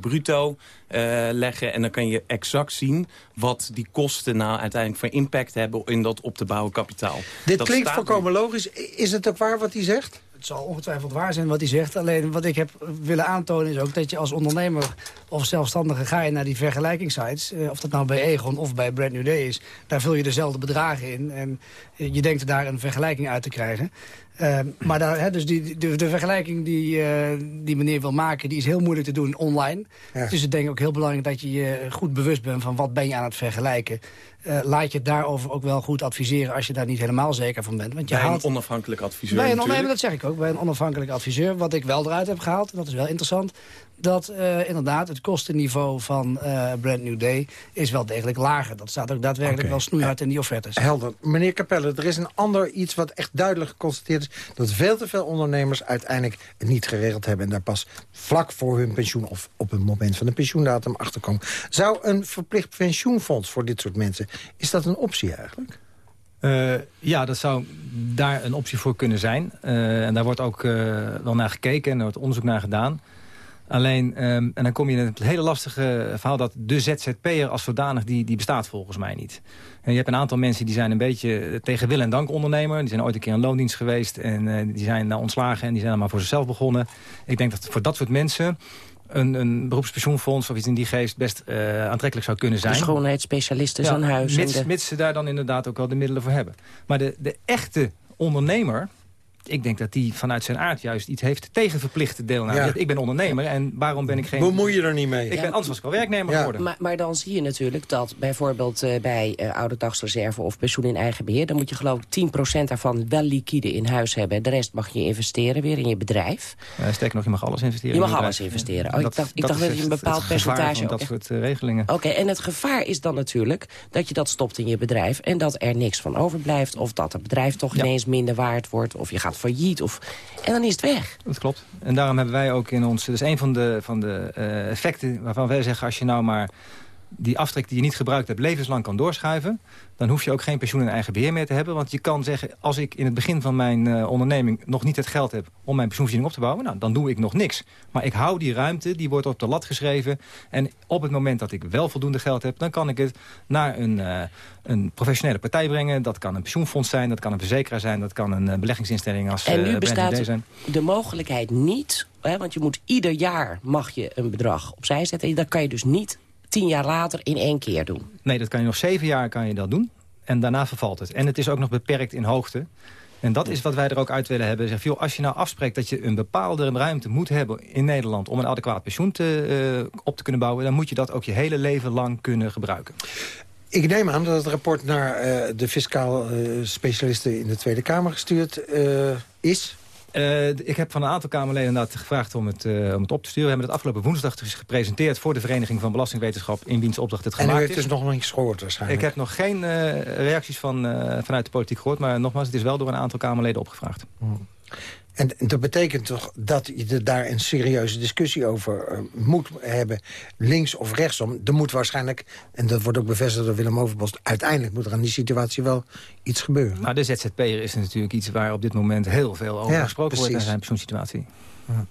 bruto uh, leggen. En dan kan je exact zien wat die kosten nou uiteindelijk voor impact hebben... in dat op te bouwen kapitaal. Dit klinkt volkomen logisch. Is het ook waar wat hij zegt? Het zal ongetwijfeld waar zijn wat hij zegt. Alleen wat ik heb willen aantonen is ook dat je als ondernemer of zelfstandige ga je naar die vergelijkingssites. Eh, of dat nou bij Egon of bij Brand New Day is. Daar vul je dezelfde bedragen in. En je denkt daar een vergelijking uit te krijgen. Uh, maar daar, dus die, de, de vergelijking die, uh, die meneer wil maken... die is heel moeilijk te doen online. Ja. Dus ik denk ook heel belangrijk dat je je goed bewust bent... van wat ben je aan het vergelijken. Uh, laat je daarover ook wel goed adviseren... als je daar niet helemaal zeker van bent. Want je bij haalt, een onafhankelijk adviseur bij een, nee, Dat zeg ik ook, bij een onafhankelijk adviseur. Wat ik wel eruit heb gehaald, en dat is wel interessant dat uh, inderdaad het kostenniveau van uh, Brand New Day is wel degelijk lager. Dat staat ook daadwerkelijk okay. wel snoeihard in die offertes. Helder. Meneer Capelle, er is een ander iets wat echt duidelijk geconstateerd is... dat veel te veel ondernemers uiteindelijk het niet geregeld hebben... en daar pas vlak voor hun pensioen of op het moment van de pensioendatum achterkomen. Zou een verplicht pensioenfonds voor dit soort mensen... is dat een optie eigenlijk? Uh, ja, dat zou daar een optie voor kunnen zijn. Uh, en daar wordt ook uh, wel naar gekeken en er wordt onderzoek naar gedaan. Alleen, um, en dan kom je in het hele lastige verhaal... dat de ZZP'er als zodanig, die, die bestaat volgens mij niet. En je hebt een aantal mensen die zijn een beetje tegen wil en dank ondernemer. Die zijn ooit een keer een loondienst geweest en uh, die zijn nou ontslagen... en die zijn dan maar voor zichzelf begonnen. Ik denk dat voor dat soort mensen... Een, een beroepspensioenfonds of iets in die geest best uh, aantrekkelijk zou kunnen zijn. De schoonheidsspecialisten ja, huis. Mits, de... mits ze daar dan inderdaad ook wel de middelen voor hebben. Maar de, de echte ondernemer ik denk dat die vanuit zijn aard juist iets heeft tegen verplichte deelname. Ja. Ik ben ondernemer en waarom ben ik geen... Bemoei je er niet mee? Ik ben, anders was ik wel werknemer ja. geworden. Maar, maar, dan zie je natuurlijk dat bijvoorbeeld uh, bij uh, oude dagsreserve of pensioen in eigen beheer... dan moet je geloof ik 10% daarvan wel liquide in huis hebben. De rest mag je investeren weer in je bedrijf. Uh, sterker nog, je mag alles investeren. Je mag alles investeren. Oh, dat, ik dacht, ik dacht dat, je een bepaald percentage... dat soort regelingen. Oké, en het gevaar is dan natuurlijk dat je dat stopt in je bedrijf... en dat er niks van overblijft of dat het bedrijf toch ineens minder waard wordt... of je gaat failliet of en dan is het weg. Dat klopt. En daarom hebben wij ook in ons... Dat is een van de, van de uh, effecten waarvan wij zeggen... als je nou maar die aftrek die je niet gebruikt hebt levenslang kan doorschuiven... dan hoef je ook geen pensioen in eigen beheer meer te hebben. Want je kan zeggen, als ik in het begin van mijn uh, onderneming... nog niet het geld heb om mijn pensioenvoorziening op te bouwen... Nou, dan doe ik nog niks. Maar ik hou die ruimte, die wordt op de lat geschreven. En op het moment dat ik wel voldoende geld heb... dan kan ik het naar een, uh, een professionele partij brengen. Dat kan een pensioenfonds zijn, dat kan een verzekeraar zijn... dat kan een uh, beleggingsinstelling als En nu bestaat zijn. de mogelijkheid niet... Hè, want je moet ieder jaar mag je een bedrag opzij zetten. Dat kan je dus niet tien jaar later in één keer doen. Nee, dat kan je nog zeven jaar kan je dat doen. En daarna vervalt het. En het is ook nog beperkt in hoogte. En dat is wat wij er ook uit willen hebben. Zeg, joh, als je nou afspreekt dat je een bepaalde ruimte moet hebben in Nederland... om een adequaat pensioen te, uh, op te kunnen bouwen... dan moet je dat ook je hele leven lang kunnen gebruiken. Ik neem aan dat het rapport naar uh, de fiscaal uh, specialisten in de Tweede Kamer gestuurd is. Uh, ik heb van een aantal Kamerleden inderdaad gevraagd om het, uh, om het op te sturen. We hebben het afgelopen woensdag dus gepresenteerd... voor de Vereniging van Belastingwetenschap in wiens opdracht het gemaakt is. En u heeft dus nog niets gehoord waarschijnlijk? Ik heb nog geen uh, reacties van, vanuit de politiek gehoord. Maar nogmaals, het is wel door een aantal Kamerleden opgevraagd. Hmm. En dat betekent toch dat je daar een serieuze discussie over uh, moet hebben, links of rechtsom. Er moet waarschijnlijk, en dat wordt ook bevestigd door Willem Overbos... uiteindelijk moet er aan die situatie wel iets gebeuren. Nou, de ZZP'er is natuurlijk iets waar op dit moment heel veel over ja, gesproken precies. wordt... in zijn pensioensituatie.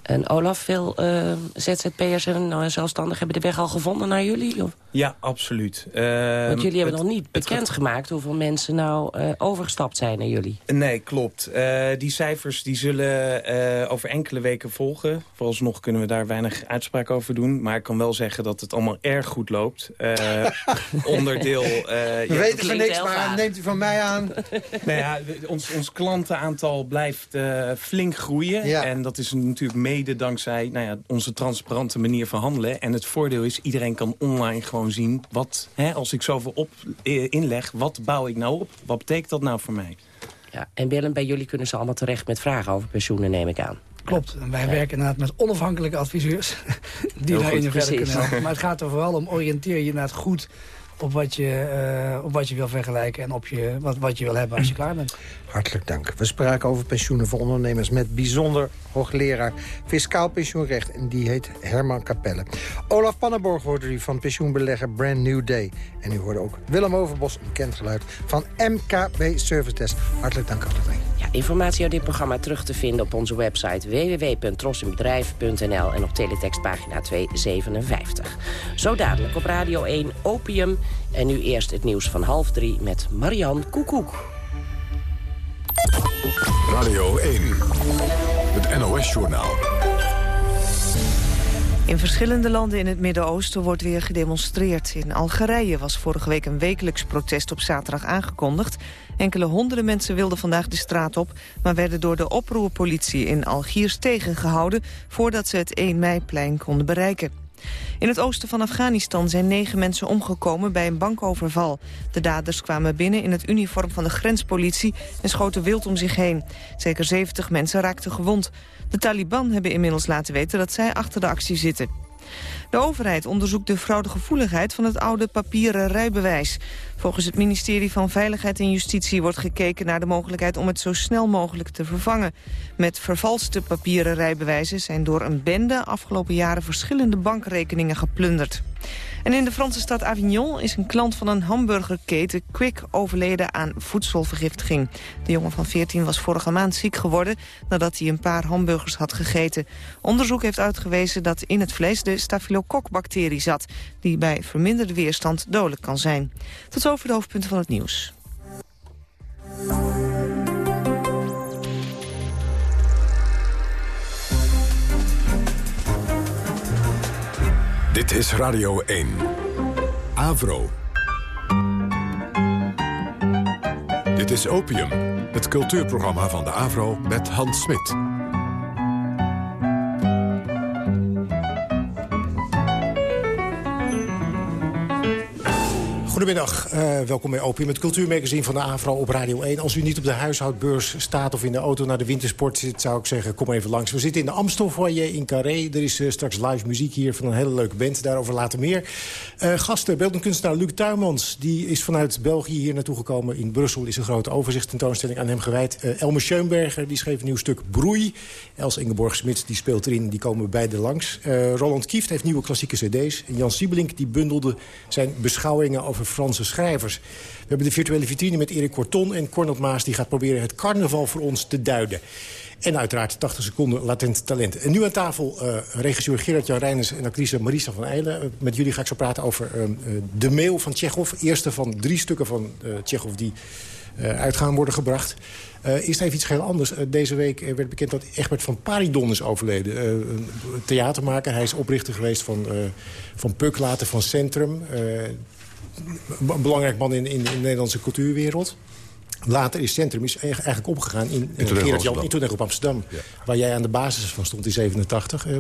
En Olaf, veel uh, ZZP'ers en uh, zelfstandigen hebben de weg al gevonden naar jullie? Of? Ja, absoluut. Uh, Want jullie hebben nog niet bekendgemaakt hoeveel mensen nou uh, overgestapt zijn naar jullie. Nee, klopt. Uh, die cijfers die zullen over enkele weken volgen. Vooralsnog kunnen we daar weinig uitspraak over doen. Maar ik kan wel zeggen dat het allemaal erg goed loopt. onderdeel... we ja, weten van niks, maar neemt u van mij aan. nou ja, ons, ons klantenaantal blijft flink groeien. Ja. En dat is natuurlijk mede dankzij nou ja, onze transparante manier van handelen. En het voordeel is, iedereen kan online gewoon zien... wat, hè, als ik zoveel op, eh, inleg, wat bouw ik nou op? Wat betekent dat nou voor mij? Ja, en Willem, bij jullie kunnen ze allemaal terecht met vragen over pensioenen, neem ik aan. Klopt. En wij werken inderdaad met onafhankelijke adviseurs. die daarin verder kunnen helpen. Maar het gaat er vooral om, oriënteer je inderdaad goed op wat je, op wat je wil vergelijken... en op je, wat, wat je wil hebben als je klaar bent. Hartelijk dank. We spraken over pensioenen voor ondernemers... met bijzonder hoogleraar fiscaal pensioenrecht. En die heet Herman Capelle. Olaf Pannenborg hoorde u van pensioenbelegger Brand New Day. En u hoorde ook Willem Overbos, een bekend geluid... van MKB Service Desk. Hartelijk dank alle twee. Ja, informatie uit dit programma terug te vinden op onze website www.trossenbedrijf.nl en op teletextpagina 257. Zo dadelijk op Radio 1 Opium. En nu eerst het nieuws van half drie met Marian Koekoek. Radio 1, het NOS-journaal. In verschillende landen in het Midden-Oosten wordt weer gedemonstreerd. In Algerije was vorige week een wekelijks protest op zaterdag aangekondigd. Enkele honderden mensen wilden vandaag de straat op... maar werden door de oproerpolitie in Algiers tegengehouden... voordat ze het 1 meiplein konden bereiken. In het oosten van Afghanistan zijn negen mensen omgekomen bij een bankoverval. De daders kwamen binnen in het uniform van de grenspolitie en schoten wild om zich heen. Zeker 70 mensen raakten gewond. De Taliban hebben inmiddels laten weten dat zij achter de actie zitten. De overheid onderzoekt de fraudegevoeligheid van het oude papieren rijbewijs. Volgens het ministerie van Veiligheid en Justitie wordt gekeken naar de mogelijkheid om het zo snel mogelijk te vervangen. Met vervalste papieren rijbewijzen zijn door een bende afgelopen jaren verschillende bankrekeningen geplunderd. En in de Franse stad Avignon is een klant van een hamburgerketen Quick overleden aan voedselvergiftiging. De jongen van 14 was vorige maand ziek geworden nadat hij een paar hamburgers had gegeten. Onderzoek heeft uitgewezen dat in het vlees de staphylococcus-bacterie zat, die bij verminderde weerstand dodelijk kan zijn. Tot zover de hoofdpunten van het nieuws. Dit is Radio 1. Avro. Dit is Opium, het cultuurprogramma van de Avro met Hans Smit. Goedemiddag, uh, welkom bij Opium, het cultuurmagazine van de AVRO op Radio 1. Als u niet op de huishoudbeurs staat of in de auto naar de wintersport zit... zou ik zeggen, kom even langs. We zitten in de Amstelfoyer in Carré. Er is uh, straks live muziek hier van een hele leuke band, daarover later meer. Uh, gasten, beeldend kunstenaar Luc Tuymans, die is vanuit België hier naartoe gekomen. In Brussel is een grote overzichtstentoonstelling aan hem gewijd. Elmer Schoenberger, die schreef een nieuw stuk Broei. Els Ingeborg-Smit, die speelt erin, die komen beide langs. Roland Kieft heeft nieuwe klassieke cd's. Jan Siebelink, die bundelde zijn beschouwingen over Franse schrijvers. We hebben de virtuele vitrine met Erik Corton en Cornel Maas... die gaat proberen het carnaval voor ons te duiden. En uiteraard 80 seconden latent talent. En nu aan tafel uh, regisseur Gerard-Jan Reiners en actrice Marisa van Eijlen. Uh, met jullie ga ik zo praten over uh, de mail van Tsjechov. Eerste van drie stukken van Tsjechov die uit gaan worden gebracht. Uh, eerst even iets heel anders. Uh, deze week uh, werd bekend dat Egbert van Paridon is overleden. theatermaker. Hij is oprichter geweest van, van Puk, later van Centrum een belangrijk man in, in, in, de Nederlandse cultuurwereld. Later is Centrum is eigenlijk opgegaan in, Jan in op Amsterdam. Waar jij aan de basis van stond in 87. Uh,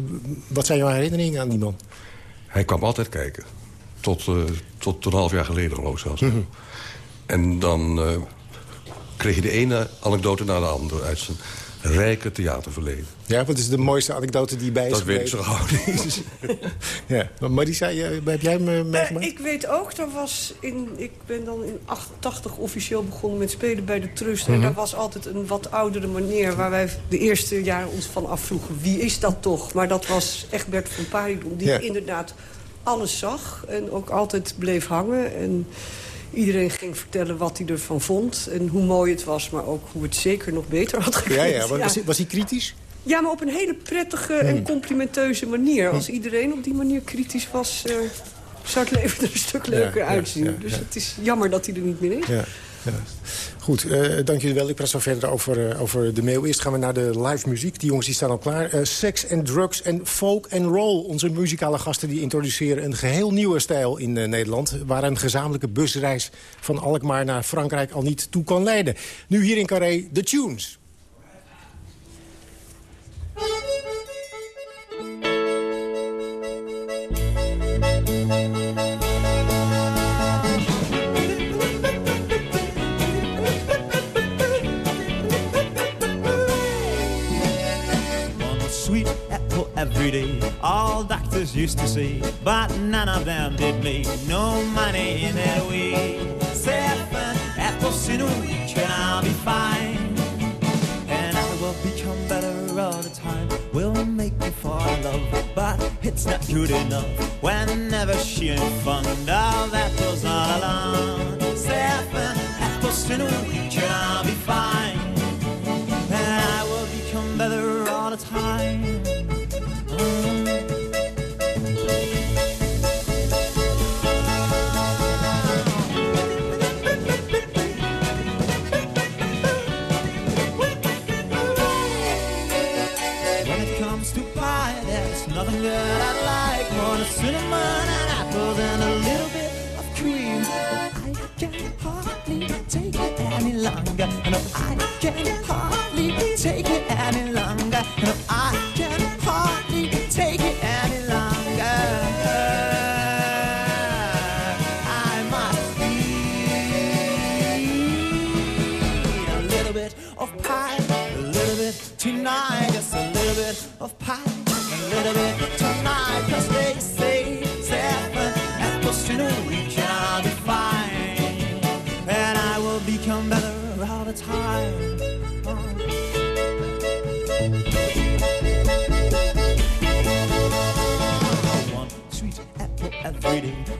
wat zijn jouw herinneringen aan die man? Hij kwam altijd kijken. Tot, uh, tot, tot een half jaar geleden geloof ik zelfs. Mm -hmm. En dan uh, kreeg je de ene anekdote na de andere uit zijn rijke theaterverleden. Ja, wat is de mooiste anekdote die bij is Dat weet ik zo gauw niet. ja. Maar Marisa, heb jij hem meegemaakt? Uh, ik weet ook, daar was in, ik ben dan in 88 officieel begonnen met spelen bij de Trust. Mm -hmm. En daar was altijd een wat oudere meneer waar wij de eerste jaren ons van afvroegen. Wie is dat toch? Maar dat was Egbert van Paridon, die ja. inderdaad alles zag. En ook altijd bleef hangen. En Iedereen ging vertellen wat hij ervan vond en hoe mooi het was... maar ook hoe het zeker nog beter had gekund. Ja, ja. Was, hij, was hij kritisch? Ja, maar op een hele prettige hmm. en complimenteuze manier. Als iedereen op die manier kritisch was... Uh, zou het leven er een stuk leuker ja, uitzien. Dus het is jammer dat hij er niet meer is. Goed, uh, dank jullie wel. Ik praat zo verder over, uh, over de mail. Eerst gaan we naar de live muziek. Die jongens die staan al klaar. Uh, Sex and drugs en folk and roll. Onze muzikale gasten die introduceren een geheel nieuwe stijl in Nederland... waar een gezamenlijke busreis van Alkmaar naar Frankrijk al niet toe kan leiden. Nu hier in Carré, de tunes. Day. All doctors used to say, but none of them did me. no money in way. Seven apples in a week and I'll be fine. And I will become better all the time. We'll make me fall in love, but it's not good enough. Whenever she ain't fond of apples all alone. Seven apples in a week and I'll be fine. And I will become better all the time. broken heart.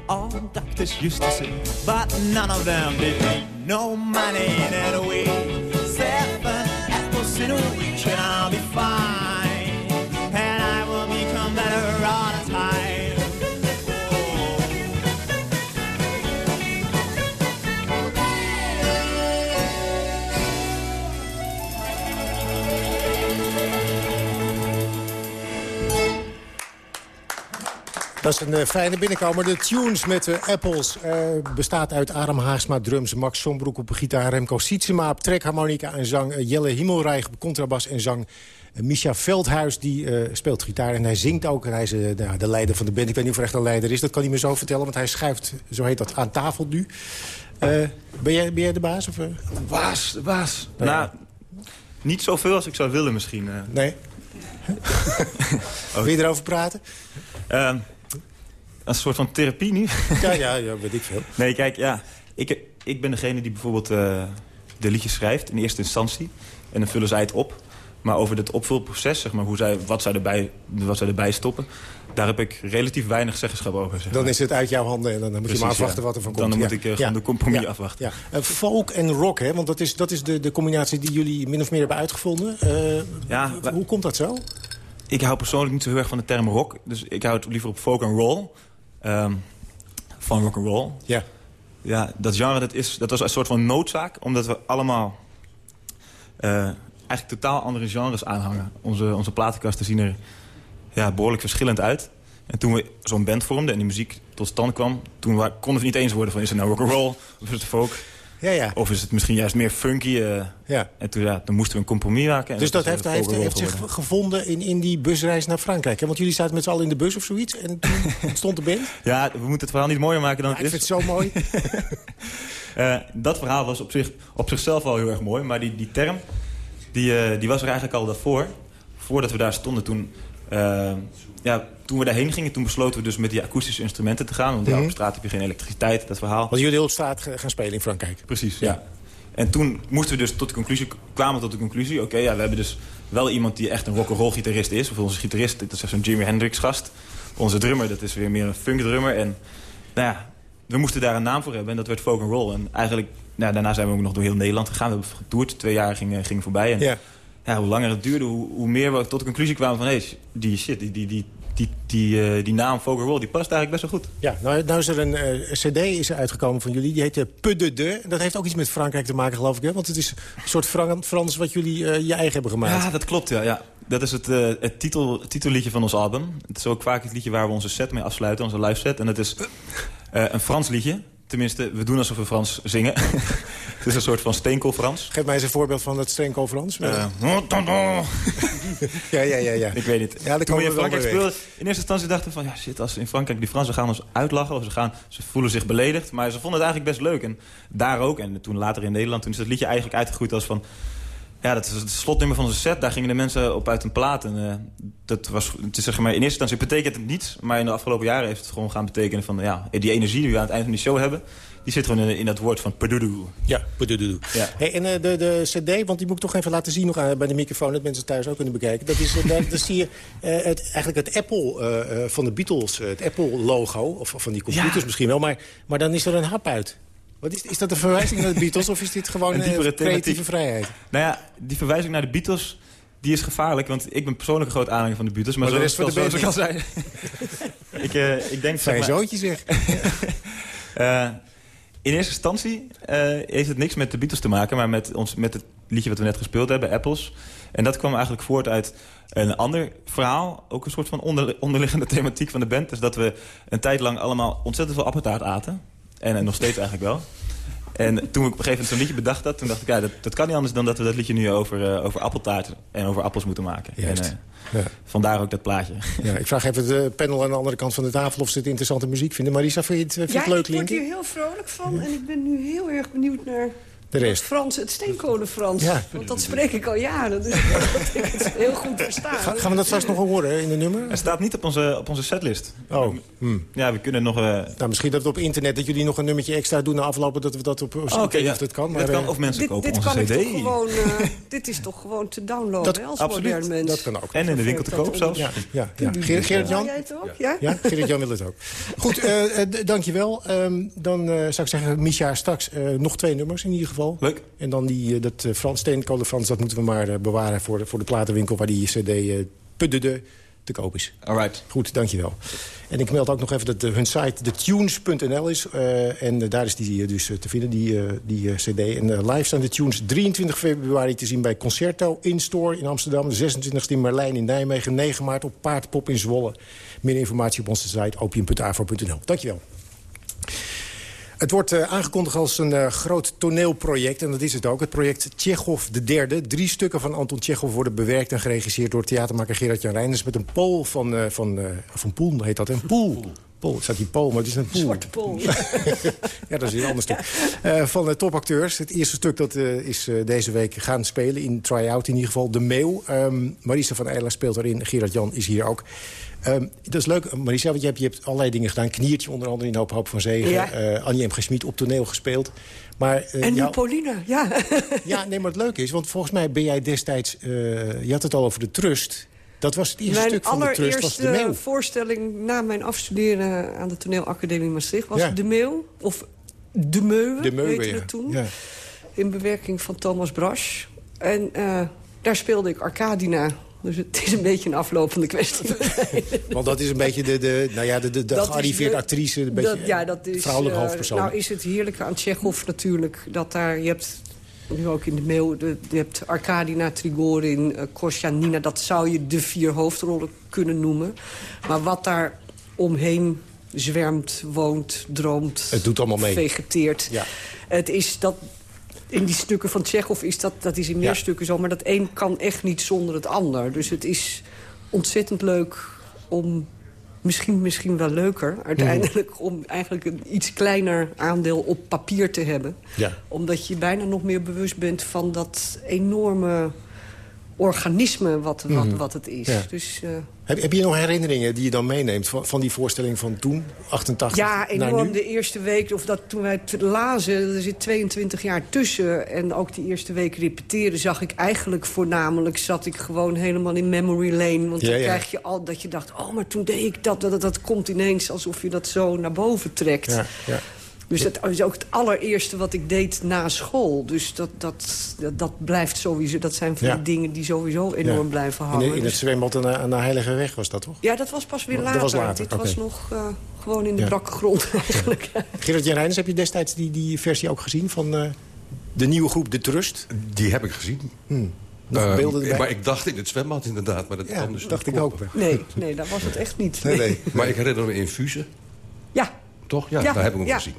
All doctors used to say, but none of them did make no money in that way. Dat is een eh, fijne binnenkomer. De tunes met de Apples eh, bestaat uit Aram Haagsma drums... Max Sombroek op gitaar, Remco Sietsema op trekharmonica en zang... eh, Jelle Himmelreich op contrabas en zang... eh, Misha Veldhuis die eh, speelt gitaar en hij zingt ook. En hij is de, de leider van de band. Ik weet niet of er echt een leider is, dat kan hij me zo vertellen... want hij schuift, zo heet dat, aan tafel nu. Eh, ben, jij, ben jij de baas? Of, eh? Baas, de baas. Nou ja. Nou, niet zoveel als ik zou willen misschien. eh. Nee? Wil je erover praten? Een soort van therapie nu? Ja, ja, ja, weet ik veel. Nee, kijk, ja. Ik, ik ben degene die bijvoorbeeld eh, de liedjes schrijft in eerste instantie. En dan vullen zij het op. Maar over het opvulproces, zeg maar, hoe zij, wat, zij erbij, wat zij erbij stoppen... daar heb ik relatief weinig zeggenschap over. Zeg Dan is het uit jouw handen en dan moet je maar afwachten ja. wat er van komt. Dan moet Ja. ik Ja. gewoon de compromis afwachten. Ja. Eh, folk en rock, hè? want dat is, dat is de, de combinatie die jullie min of meer hebben uitgevonden. Ja, hoe komt dat zo? Ik hou persoonlijk niet zo heel erg van de term rock. Dus ik hou het liever op folk and roll. Ehm, van rock and roll. Ja. Ja, dat genre dat is, dat was een soort van noodzaak. Omdat we allemaal eh, eigenlijk totaal andere genres aanhangen. Onze, onze platenkasten zien er ja, behoorlijk verschillend uit. En toen we zo'n band vormden en die muziek tot stand kwam... toen konden we niet eens worden van is het nou rock and roll of is het folk... Ja, ja. Of is het misschien juist meer funky? eh, Ja. En toen, ja, toen moesten we een compromis maken. en Dus dat heeft, heeft, heeft zich gevonden in, in die busreis naar Frankrijk. Hè? Want jullie zaten met z'n allen in de bus of zoiets. En toen stond de band. Ja, we moeten het verhaal niet mooier maken dan Ja, het ik is. vind het zo mooi. Eh, dat verhaal was op, zich, op zichzelf wel heel erg mooi. Maar die, die term, die, eh, die was er eigenlijk al daarvoor. Voordat we daar stonden toen... eh, ja, toen we daarheen gingen, toen besloten we dus met die akoestische instrumenten te gaan. Want ja, Mhm. op straat heb je geen elektriciteit, dat verhaal. Want jullie op straat gaan spelen in Frankrijk. Precies, ja. En toen moesten we dus tot de conclusie, kwamen we tot de conclusie... oké, ja, we hebben dus wel iemand die echt een rock'n'roll gitarist is. Of onze gitarist, dat is zo'n Jimi Hendrix gast. Onze drummer, dat is weer meer een funk drummer. En nou ja, we moesten daar een naam voor hebben en dat werd folk and roll. En eigenlijk, nou, daarna zijn we ook nog door heel Nederland gegaan. We hebben getoerd, twee jaar gingen ging voorbij. En Ja. Ja, hoe langer het duurde, hoe, hoe meer we tot de conclusie kwamen van... hé, die shit, die, die, die, die, die, eh, die naam and roll, die past eigenlijk best wel goed. Ja, nou, nou is er een eh, cd is er uitgekomen van jullie. Die heet Peu de. Dat heeft ook iets met Frankrijk te maken, geloof ik. Hè? Want het is een soort Fran- Frans wat jullie eh, je eigen hebben gemaakt. Ja, dat klopt, ja. ja. Dat is het, het, titel, het titelliedje van ons album. Het is ook vaak het liedje waar we onze set mee afsluiten, onze live set. En het is een Frans liedje. Tenminste, we doen alsof we Frans zingen. het is een soort van steenkool-Frans. Geef mij eens een voorbeeld van dat Strenko Frans. Eh, ja, ja, ja, ja. Ik weet niet. Ja, Toen we in Frankrijk speelden, in eerste instantie dachten we van... ja, shit, als in Frankrijk die Fransen gaan ons uitlachen... of ze, gaan, ze voelen zich beledigd. Maar ze vonden het eigenlijk best leuk. En daar ook, en toen later in Nederland... toen is dat liedje eigenlijk uitgegroeid als van... Ja, dat is het slotnummer van onze set. Daar gingen de mensen op uit een plaat. En, eh, dat was, het is zeg maar, in eerste instantie betekent het niets. Maar in de afgelopen jaren heeft het gewoon gaan betekenen van... Ja, die energie die we aan het eind van die show hebben... die zit gewoon in, in dat woord van padoedoe. Ja, padoedoe. Ja. Hey, en uh, de, de cd, want die moet ik toch even laten zien nog aan, bij de microfoon... dat mensen thuis ook kunnen bekijken. Dat is, uh, daar, zie je het, eigenlijk het Apple van de Beatles, het Apple-logo. Of van die computers misschien wel. Maar, maar dan is er een hap uit. Wat is, is dat een verwijzing naar de Beatles of is dit gewoon een uh, creatieve vrijheid? Nou ja, die verwijzing naar de Beatles die is gevaarlijk. Want ik ben persoonlijk een groot aanhanger van de Beatles. Maar, maar de rest van de al zei. ik, uh, ik denk... Fijn zootje zeg. uh, in eerste instantie uh, heeft het niks met de Beatles te maken... maar met, ons, met het liedje wat we net gespeeld hebben, Apples. En dat kwam eigenlijk voort uit een ander verhaal. Ook een soort van onder, onderliggende thematiek van de band. Dus dat we een tijd lang allemaal ontzettend veel appeltaart aten. En, en nog steeds eigenlijk wel. En toen ik op een gegeven moment zo'n liedje bedacht had... toen dacht ik, ja, dat, dat kan niet anders dan dat we dat liedje nu over, uh, over appeltaart en over appels moeten maken. Juist. En, uh, ja. Vandaar ook dat plaatje. Ja, ik vraag even de panel aan de andere kant van de tafel... of ze het interessante muziek vinden. Marisa, vind je het, vind je het leuk, Ja, ik word hier heel vrolijk van. En ik ben nu heel erg benieuwd naar de rest. Frans, het steenkolen-Frans. Ja. Want dat spreek ik al jaren. Dus dat ik het heel goed verstaan. Ga, gaan we dat straks nog horen in de nummer? Het staat niet op onze, op onze setlist. Oh. Hm. Ja, we kunnen nog... Uh... Nou, misschien dat het op internet, dat jullie nog een nummertje extra doen na aflopen... dat we dat op... Oh, okay, ja. of dat kan. Maar, dat kan, of mensen dit, kopen dit onze kan cd. Ik toch gewoon, uh, dit is toch gewoon te downloaden dat, hè, als absoluut. modern mens. Dat kan ook. En in de winkel te koop zelfs. Ja, ja, ja. Gerrit-Jan? jij het ook? Ja, ja Gerrit-Jan wil het ook. Goed, uh, dankjewel. Um, dan zou ik zeggen, Misha, straks nog twee nummers in ieder geval. Leuk. En dan die dat uh, Frans, steenkolen Frans, dat moeten we maar uh, bewaren voor de, voor de platenwinkel... waar die cd puddede te koop is. Alright. Goed, dankjewel. En ik meld ook nog even dat hun site thetunes.nl is. en daar is die dus te vinden, die, die cd. En live staan de tunes 23 februari te zien bij Concerto in-store in Amsterdam. 26 in Merlijn in Nijmegen. 9 maart op Paardpop in Zwolle. Meer informatie op onze site opium.afro.nl. Dankjewel. Het wordt uh, aangekondigd als een uh, groot toneelproject. En dat is het ook. Het project Tsjechov de derde. Drie stukken van Anton Tsjechov worden bewerkt en geregisseerd... door theatermaker Gerard-Jan Reinders... met een pool van, van, van Poel, heet dat. Een pool. Pool. Het staat hier Pool, maar het is een pool. Zwarte pool. ja, dat is een ander stuk. Uh, van de topacteurs. Het eerste stuk dat uh, is uh, deze week gaan spelen. In try-out in ieder geval. De Meeuw. Um, Marisa van Eijla speelt erin. Gerard Jan is hier ook. Um, dat is leuk, Marisa, want je hebt, je hebt allerlei dingen gedaan. Kniertje onder andere in Hoop Hoop van Zegen. Ja. Annie M. Gesmied op toneel gespeeld. Maar, en nu Paulina, ja. ja, nee, maar het leuke is, want volgens mij ben jij destijds... je had het al over de trust... Dat was het eerste mijn stuk van de Trust, was de Meeuw. voorstelling na mijn afstuderen aan de toneelacademie Maastricht... was ja. De Meeuw, of De Meuwe, de Meuwe heette ja. het toen. Ja. In bewerking van Thomas Brasch. En uh, daar speelde ik Arcadina. Dus het is een beetje een aflopende kwestie. Want dat is een beetje de, de, nou ja, de, de, de gearriveerde actrice, een beetje dat, ja, dat is, vrouwelijke hoofdpersoon. Uh, nou is het heerlijke aan Tsjechov natuurlijk... dat daar, je hebt nu ook in de mail, de, je hebt Arkadina, Trigorin, uh, Kostja, Nina... dat zou je de vier hoofdrollen kunnen noemen. Maar wat daar omheen zwermt, woont, droomt... Het doet allemaal mee. Vegeteert. Ja. Het is dat... In die stukken van Tsjechov is dat, dat is in meer Ja. stukken zo... maar dat een kan echt niet zonder het ander. Dus het is ontzettend leuk om... Misschien, misschien wel leuker uiteindelijk... om eigenlijk een iets kleiner aandeel op papier te hebben Ja. omdat je bijna nog meer bewust bent van dat enorme organisme wat, wat, Mhm. wat het is. Ja. Dus, uh, Heb, heb je nog herinneringen die je dan meeneemt van, van die voorstelling van toen, 88, ja, enorm. De eerste week, of dat toen wij het lazen, er zit 22 jaar tussen. En ook die eerste week repeteren zag ik eigenlijk voornamelijk... zat ik gewoon helemaal in memory lane. Want Ja, dan ja. krijg je al dat je dacht... oh, maar toen deed ik dat, dat, dat, dat komt ineens alsof je dat zo naar boven trekt. Ja, ja. Dus dat is ook het allereerste wat ik deed na school. Dus dat, dat, dat, dat blijft sowieso... Dat zijn van Ja. dingen die sowieso enorm Ja. blijven In, hangen. de- in het Dus- zwembad aan de, aan de Heilige Weg was dat, toch? ja, dat was pas weer Dat later. was later, Dit was nog eh, gewoon in de Ja. brakke grond eigenlijk. Gerard Jan heb je destijds die, die versie ook gezien van eh, de nieuwe groep De Trust? Die heb ik gezien. Hmm. Eh, maar ik dacht in het zwembad inderdaad. Maar dat Ja, kan dus dacht ik ook. Nee, nee, dat was het echt niet. Nee, nee. Maar ik herinner me Infusen. Ja. Toch? Ja, Ja, daar heb ik hem ja. gezien.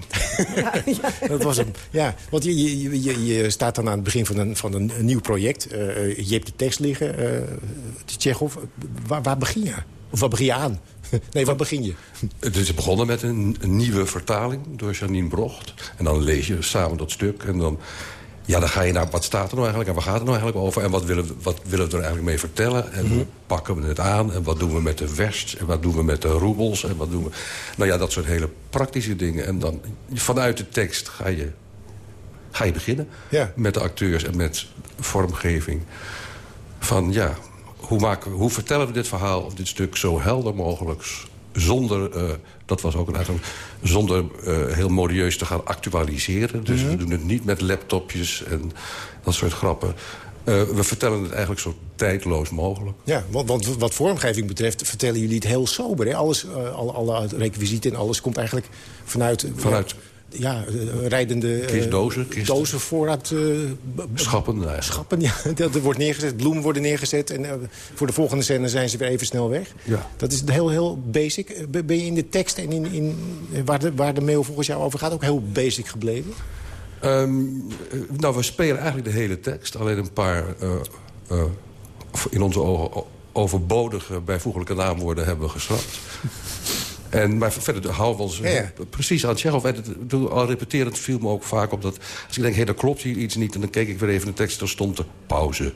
Dat was hem. Ja, want je, je, je, je staat dan aan het begin van een, van een, een nieuw project. Eh, eh, je hebt de tekst liggen, eh Tsjechov. Waar, waar begin je? Of waar begin je aan? Nee, waar begin je? Het is begonnen met een, een nieuwe vertaling door Janine Brocht. En dan lees je samen dat stuk. En dan Ja, dan ga je naar wat staat er nou eigenlijk en waar gaat het nou eigenlijk over... en wat willen, we, wat willen we er eigenlijk mee vertellen? En hoe pakken we het aan... en wat doen we met de verst en wat doen we met de roebels? En wat doen we... Nou ja, dat soort hele praktische dingen. En dan vanuit de tekst ga je, ga je beginnen met de acteurs en met vormgeving. Van ja, hoe, maken, hoe vertellen we dit verhaal of dit stuk zo helder mogelijk... zonder, uh, dat was ook een uitdaging, zonder uh, heel modieus te gaan actualiseren. Dus we doen het niet met laptopjes en dat soort grappen. Uh, we vertellen het eigenlijk zo tijdloos mogelijk. Ja, want, want wat vormgeving betreft vertellen jullie het heel sober. Hè? Alles, alle, alle requisieten en alles komt eigenlijk vanuit... Vanuit ja, rijdende Kist, dozen, dozen voorraad... Uh, schappen. Ja. Schappen, ja. Dat wordt neergezet, bloemen worden neergezet... en voor de volgende scène zijn ze weer even snel weg. Ja. Dat is heel, heel basic. Ben je in de tekst en in, in, waar, de, waar de mail volgens jou over gaat... ook heel basic gebleven? Um, nou, we spelen eigenlijk de hele tekst. Alleen een paar uh, in onze ogen overbodige bijvoeglijke naamwoorden hebben we geschrapt. En, maar verder houden we ons Ja, ja. precies aan Tsjechov. En het- Al repeterend viel me ook vaak op dat... als ik denk, hé, hey, er klopt hier iets niet... en dan keek ik weer even de tekst, er stond de pauze.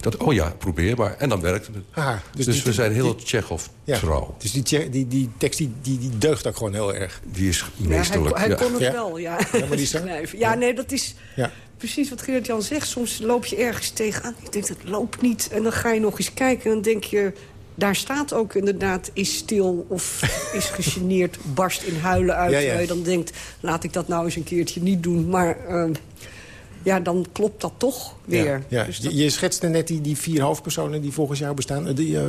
Dat, oh ja, probeer maar. En dan werkte het. Aha, dus dus die- we zijn heel Tsjechov Ja. trouw. Dus die, die, die tekst die, die, die deugt ook gewoon heel erg. Die is Ja, hij, meesterlijk. hij ja. kon het Ja. wel, ja. Ja, maar die? Schrijven. Ja, nee, dat is Ja. precies wat Gerard-Jan zegt. Soms loop je ergens tegenaan. Ik denk, dat loopt niet. En dan ga je nog eens kijken en dan denk je... Daar staat ook inderdaad, is stil of is gegeneerd, barst in huilen uit. Ja, je dan denkt, laat ik dat nou eens een keertje niet doen. Maar eh, ja, dan klopt dat toch weer. Ja, ja. Dus Je, je schetste net die, die vier hoofdpersonen die volgens jou bestaan. Eh, Die, eh,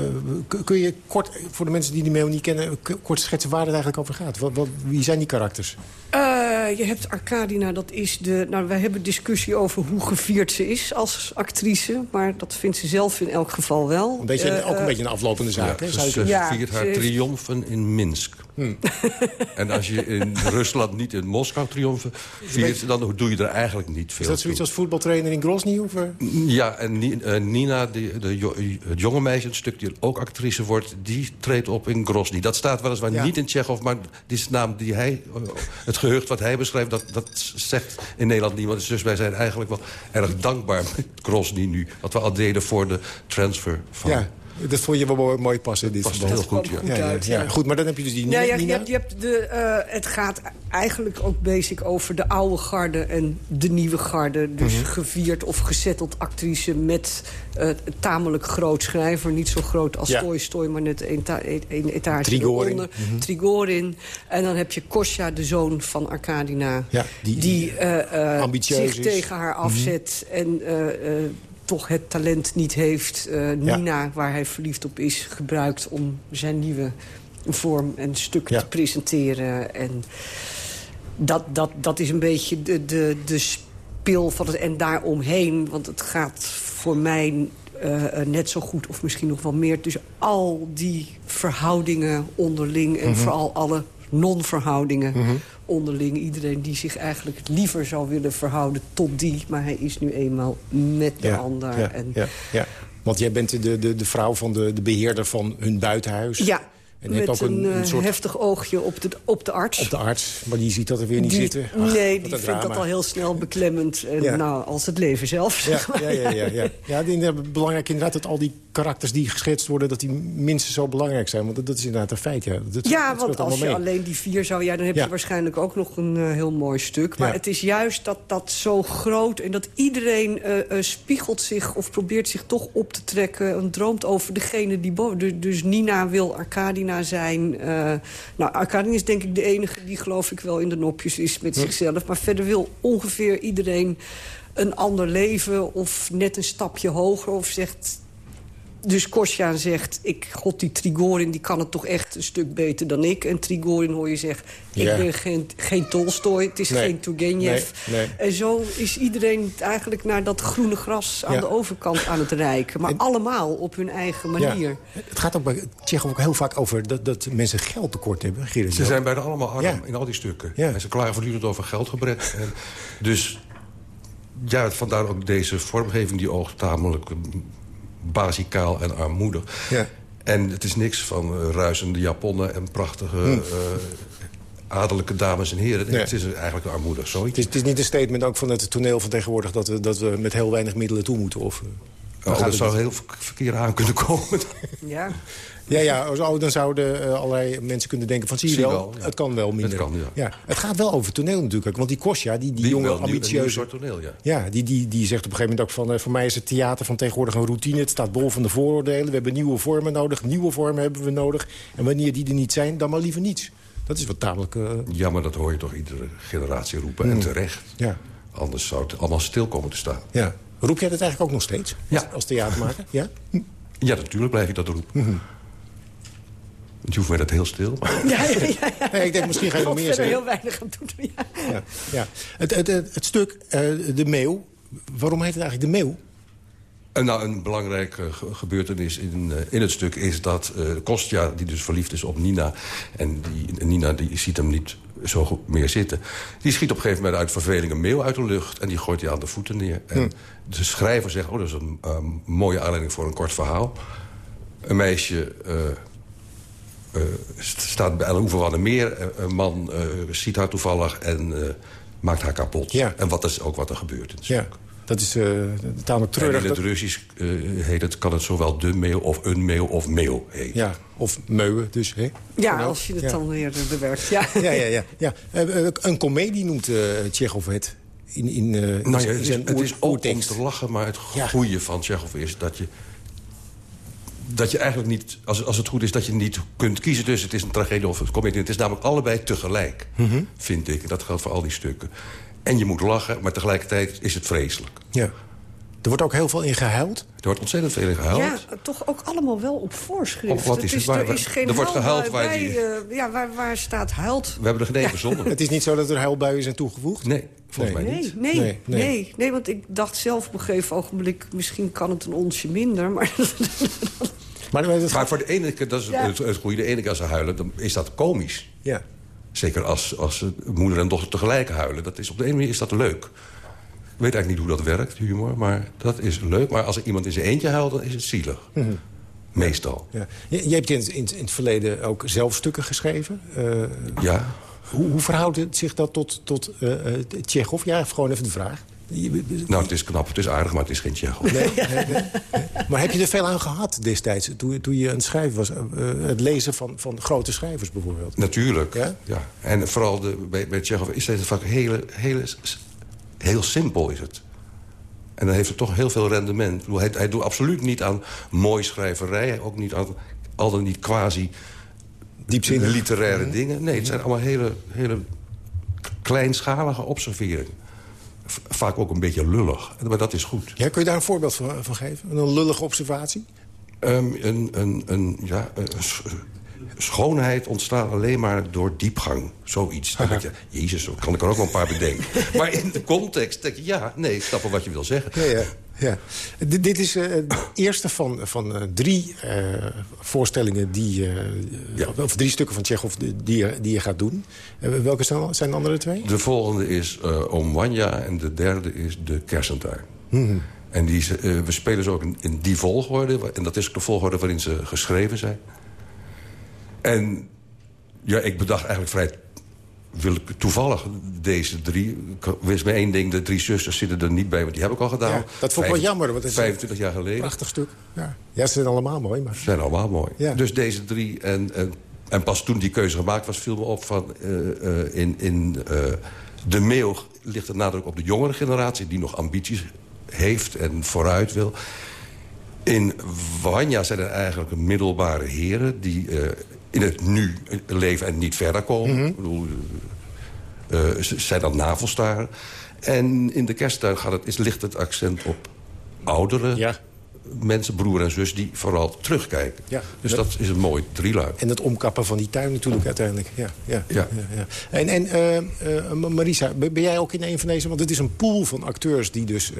kun- je kort, voor de mensen die die mail niet kennen... kort schetsen waar het eigenlijk over gaat? Wat, wat, wie zijn die karakters? Eh, je hebt Arcadina, dat is de... Nou, wij hebben discussie over hoe gevierd ze is als actrice. Maar dat vindt ze zelf in elk geval wel. Een beetje, ook een beetje een aflopende zaak. hè? Ja, ze Ja, viert ze haar heeft- triomfen in Minsk. Hm. En als je in Rusland niet in Moskou triomfen viert... dan doe je er eigenlijk niet veel Is dat zoiets als voetbaltrainer in Grozny? Of, eh? Ja, en eh, Nina, die, de, het jonge meisje, een stuk die ook actrice wordt... die treedt op in Grozny. Dat staat weliswaar Ja. niet in Tsjechov... maar die naam die hij, eh, het gehucht wat hij beschrijft... Dat, dat zegt in Nederland niemand. Dus wij zijn eigenlijk wel erg dankbaar met Grozny nu. Wat we al deden voor de transfer van... Ja, dat vond je wel mooi, mooi passen in dit Past verband. heel goed, ja. goed Ja, ja, uit, ja. ja. Goed, maar dan heb je dus die Ja, ja, je hebt, je hebt de, eh, het gaat eigenlijk ook basic over de oude garde en de nieuwe garde. Dus Mhm. gevierd of gezetteld actrice met eh, een tamelijk groot schrijver. Niet zo groot als Ja. Tolstoy, maar net een, ta- een- een etage Trigorin. eronder. Mhm. Trigorin. En dan heb je Kosja, de zoon van Arkadina. Ja, die- die eh, zich is. tegen haar afzet en... eh, eh, toch het talent niet heeft. Eh, Ja. Nina, waar hij verliefd op is, gebruikt om zijn nieuwe vorm en stuk Ja. te presenteren. En dat, dat, dat is een beetje de, de, de spil van het en daaromheen. Want het gaat voor mij eh, eh, net zo goed, of misschien nog wel meer... tussen al die verhoudingen onderling... en Mhm. vooral alle non-verhoudingen Mhm. Onderling. Iedereen die zich eigenlijk het liever zou willen verhouden tot die... maar hij is nu eenmaal met de Ja, ander. ja, en, ja, ja. Want jij bent de, de, de vrouw van de, de beheerder van hun buitenhuis. Ja, En met ook een, een, eh, een soort heftig oogje op de, op de arts. op de arts, maar die ziet dat er weer niet Die- zitten. Ach, nee, die vindt dat al heel snel beklemmend. En Ja. nou, als het leven zelf. Ja, zeg maar. ja, ja, ja, ja. ja die, inderdaad belangrijk inderdaad dat al die karakters die geschetst worden... dat die minstens zo belangrijk zijn. Want dat, dat is inderdaad een feit, ja. Dat, Ja, dat want als je mee. alleen die vier zou... Ja, dan heb je waarschijnlijk ook nog een eh, heel mooi stuk. Maar het is juist dat dat zo groot... en dat iedereen eh, spiegelt zich of probeert zich toch op te trekken... en droomt over degene die. Dus, Nina wil Zijn. eh, nou, Arkadina is denk ik de enige die geloof ik wel in de nopjes is met Hm. zichzelf. Maar verder wil ongeveer iedereen een ander leven... of net een stapje hoger of zegt... Dus Kosja zegt, ik, god, die Trigorin die kan het toch echt een stuk beter dan ik. En Trigorin hoor je zeggen, ik Ja. ben geen, geen Tolstoy, het is Nee. geen Turgenev. Nee, nee. En zo is iedereen eigenlijk naar dat groene gras aan Ja. de overkant aan het reiken. Maar allemaal op hun eigen manier. Ja. Het gaat ook bij Tsjechov ook heel vaak over dat, dat mensen geld tekort hebben. Gerrit. Ze zijn bijna allemaal arm Ja. in al die stukken. Ja. En ze klagen voortdurend over geldgebrek. En dus ja, vandaar ook deze vormgeving die oogt tamelijk basicaal en armoedig. Ja. En het is niks van eh, ruisende japonnen en prachtige Hm. eh, adellijke dames en heren. Nee. Het is eigenlijk armoedig zoiets. Het is, het is, niet een statement ook van het toneel van tegenwoordig... dat we, dat we met heel weinig middelen toe moeten? Of, oh, dat zou heel verkeerd aan kunnen komen. Ja. Ja, ja oh, dan zouden uh, allerlei mensen kunnen denken van... zie je wel, het kan wel minder. Het, kan, ja. ja. het gaat wel over toneel natuurlijk. Want die Kostja, die, die, die jonge, ambitieuze... soort toneel, ja. Ja, die, die, die zegt op een gegeven moment ook van... Uh, voor mij is het theater van tegenwoordig een routine. Het staat bol van de vooroordelen. We hebben nieuwe vormen nodig. Nieuwe vormen hebben we nodig. En wanneer die er niet zijn, dan maar liever niets. Dat is wat tamelijk... Uh... Ja, maar dat hoor je toch iedere generatie roepen. En terecht. Ja. Anders zou het allemaal stil komen te staan. Ja. Roep jij dat eigenlijk ook nog steeds? Ja. Als, theatermaker? Ja? Ja, natuurlijk blijf ik dat roepen. Mm -hmm. Want je hoeft mij dat heel stil. Ja, ja. Nee, ik denk misschien ga je nog meer er zeggen. heel weinig aan doen. Ja. Ja, ja. Het, het, het, het stuk, uh, de meeuw. Waarom heet het eigenlijk de meeuw? En nou, een belangrijke gebeurtenis in, uh, in het stuk is dat uh, Kostja, die dus verliefd is op Nina... en die, Nina die ziet hem niet zo goed meer zitten... die schiet op een gegeven moment uit verveling een meeuw uit de lucht... en die gooit hij aan de voeten neer. En Hm. de schrijver zegt, oh, dat is een mooie aanleiding voor een kort verhaal. Een meisje... Uh, uh, staat bij een oever van een meer. Een man ziet haar toevallig en maakt haar kapot. Ja. En wat is ook wat er gebeurt. Ja, dat is uh, tamelijk treurig. En in het. Russisch heet het, kan het zowel de mail of een mail of mail heten. Ja, of meuwen dus. Hè? Ja, als je het ja. dan weer bewerkt. Ja, ja, ja. ja, ja. een komedie noemt Tsjechov het. In, in, nou ja, het is, het is ook om te lachen, maar het goede ja. van Tsjechov is dat je dat je eigenlijk niet, als, als het goed is, dat je niet kunt kiezen tussen het is een tragedie of een comedie. Het is namelijk allebei tegelijk, Mhm. mm -hmm. vind ik. En dat geldt voor al die stukken. En je moet lachen, maar tegelijkertijd is het vreselijk. Ja. Er wordt ook heel veel in gehuild. Er wordt ontzettend veel in gehuild. Ja, toch ook allemaal wel op voorschrift. Of wat is het? Is, waar, er is geen er wordt gehuild waar, bij, die... uh, ja, waar, waar staat huilt. We hebben er geen verzonnen. Het is niet zo dat er huilbuien zijn toegevoegd? Nee, volgens nee. mij niet. Nee nee, nee, nee, nee. want ik dacht zelf op een gegeven ogenblik... misschien kan het een onsje minder, maar... Maar, maar, maar, voor de ene keer, dat is ja. het, het goede, de ene keer als ze huilen, dan is dat komisch. Ja. Zeker als, als moeder en dochter tegelijk huilen. Dat is, op de ene manier is dat leuk. Ik weet eigenlijk niet hoe dat werkt, humor, maar dat is leuk. Maar als er iemand in zijn eentje huilt, dan is het zielig. Mm -hmm. Meestal. Ja. Je, je hebt in, in, in, het verleden ook zelf stukken geschreven. Uh, ja. Hoe, hoe verhoudt het zich dat tot, tot uh, uh, Tsjechov? Ja, gewoon even de vraag. Nou, het is knap, het is aardig, maar het is geen Tsjechov. Nee, nee, nee. Maar heb je er veel aan gehad destijds, toen, toen je aan het schrijven was? Uh, het lezen van, van grote schrijvers bijvoorbeeld? Natuurlijk, ja. ja. En vooral de, bij, bij Tsjechov is het vaak hele, hele, heel simpel is het. En dan heeft het toch heel veel rendement. Ik bedoel, hij, hij doet absoluut niet aan mooi schrijverij. Ook niet aan, al dan niet quasi Diepzinnig. literaire mm -hmm. dingen. Nee, het zijn allemaal hele, hele kleinschalige observeringen vaak ook een beetje lullig. Maar dat is goed. Ja, kun je daar een voorbeeld van, van geven? Een lullige observatie? Um, een, een, een, ja, schoonheid ontstaat alleen maar door diepgang. Zoiets. Dan denk je, jezus, kan ik er ook wel een paar bedenken. maar in de context denk je, ja, nee, ik snap wel wat je wil zeggen. Ja, ja. Ja. D dit is uh, de eerste van, van uh, drie uh, voorstellingen die... ja. Of drie stukken van Tsjechov die, je, die je gaat doen. welke zijn, zijn de andere twee? De volgende is Om Wanja en de derde is De Kersentuin. -hmm. En die, we spelen ze ook in, in, die volgorde. En dat is de volgorde waarin ze geschreven zijn. En ja, ik bedacht eigenlijk vrij wil ik toevallig deze drie... Ik wist me één ding, de drie zusters zitten er niet bij... want die heb ik al gedaan. Ja, dat vond ik wel jammer. Want het 25 jaar geleden. Prachtig stuk. Ja, ja ze zijn allemaal mooi. Maar... Ze zijn allemaal mooi. Ja. Dus deze drie. En, en, en, pas toen die keuze gemaakt was, viel me op van... Uh, uh, in, in uh, de mail ligt de nadruk op de jongere generatie... die nog ambities heeft en vooruit wil. In Wanja zijn er eigenlijk middelbare heren... die in het nu leven en niet verder komen. Mm -hmm. Ik bedoel, uh, ze zijn dan navelstaren. En in de kersttuin gaat het, is, ligt het accent op oudere ja. mensen, broer en zus... die vooral terugkijken. Ja, dus dat, dat, is een mooi drieluik. En het omkappen van die tuin natuurlijk uiteindelijk. Ja, ja, ja. ja En, en uh, uh, Marisa, ben jij ook in een van deze... want het is een pool van acteurs die, dus,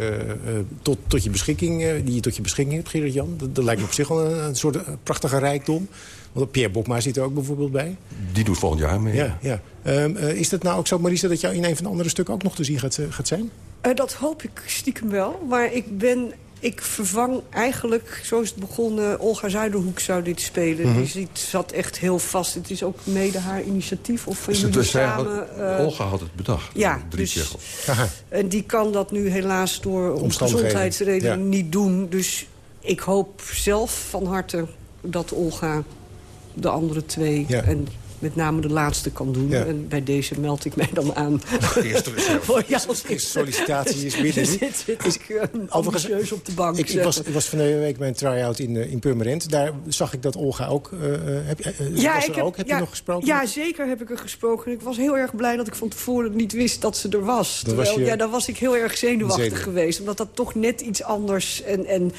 tot, tot je beschikking, die je tot je beschikking hebt, Gerrit-Jan. Dat, dat, lijkt me op zich wel een, een soort prachtige rijkdom. Want Pierre Bokma zit er ook bijvoorbeeld bij. Die doet volgend jaar mee. Ja, ja. Um, uh, is het nou ook zo, Marisa, dat jou in een van de andere stukken ook nog te zien gaat, uh, gaat zijn? Uh, dat hoop ik stiekem wel. Maar ik ben ik vervang eigenlijk, zo is het begonnen... Olga Zuiderhoek zou dit spelen. Mhm. Die zit, zat echt heel vast. Het is ook mede haar initiatief. Of van Dus het jullie had- samen... eh, Olga had het bedacht. ja, drie dus-. En die kan dat nu helaas door Omstandigheden. gezondheidsredenen Ja. niet doen. Dus ik hoop zelf van harte dat Olga de andere twee... Ja. en met name de laatste kan doen. Ja. En bij deze meld ik mij dan aan. Eerste reserve. Voor sollicitatie is binnen. Zit, zit ik uh, ambitieus op de bank. Ik, ik was, ik was van de week bij een try-out in, eh, in Purmerend. Daar zag ik dat Olga ook... eh, eh, heb, je- eh, was er ook? Heb ja, je nog gesproken? Ja, zeker heb ik er gesproken. Ik was heel erg blij dat ik van tevoren niet wist dat ze er was. Dan was Terwijl, je- ja, dan was ik heel erg zenuwachtig Zenuw. geweest. Omdat dat toch net iets anders... En, en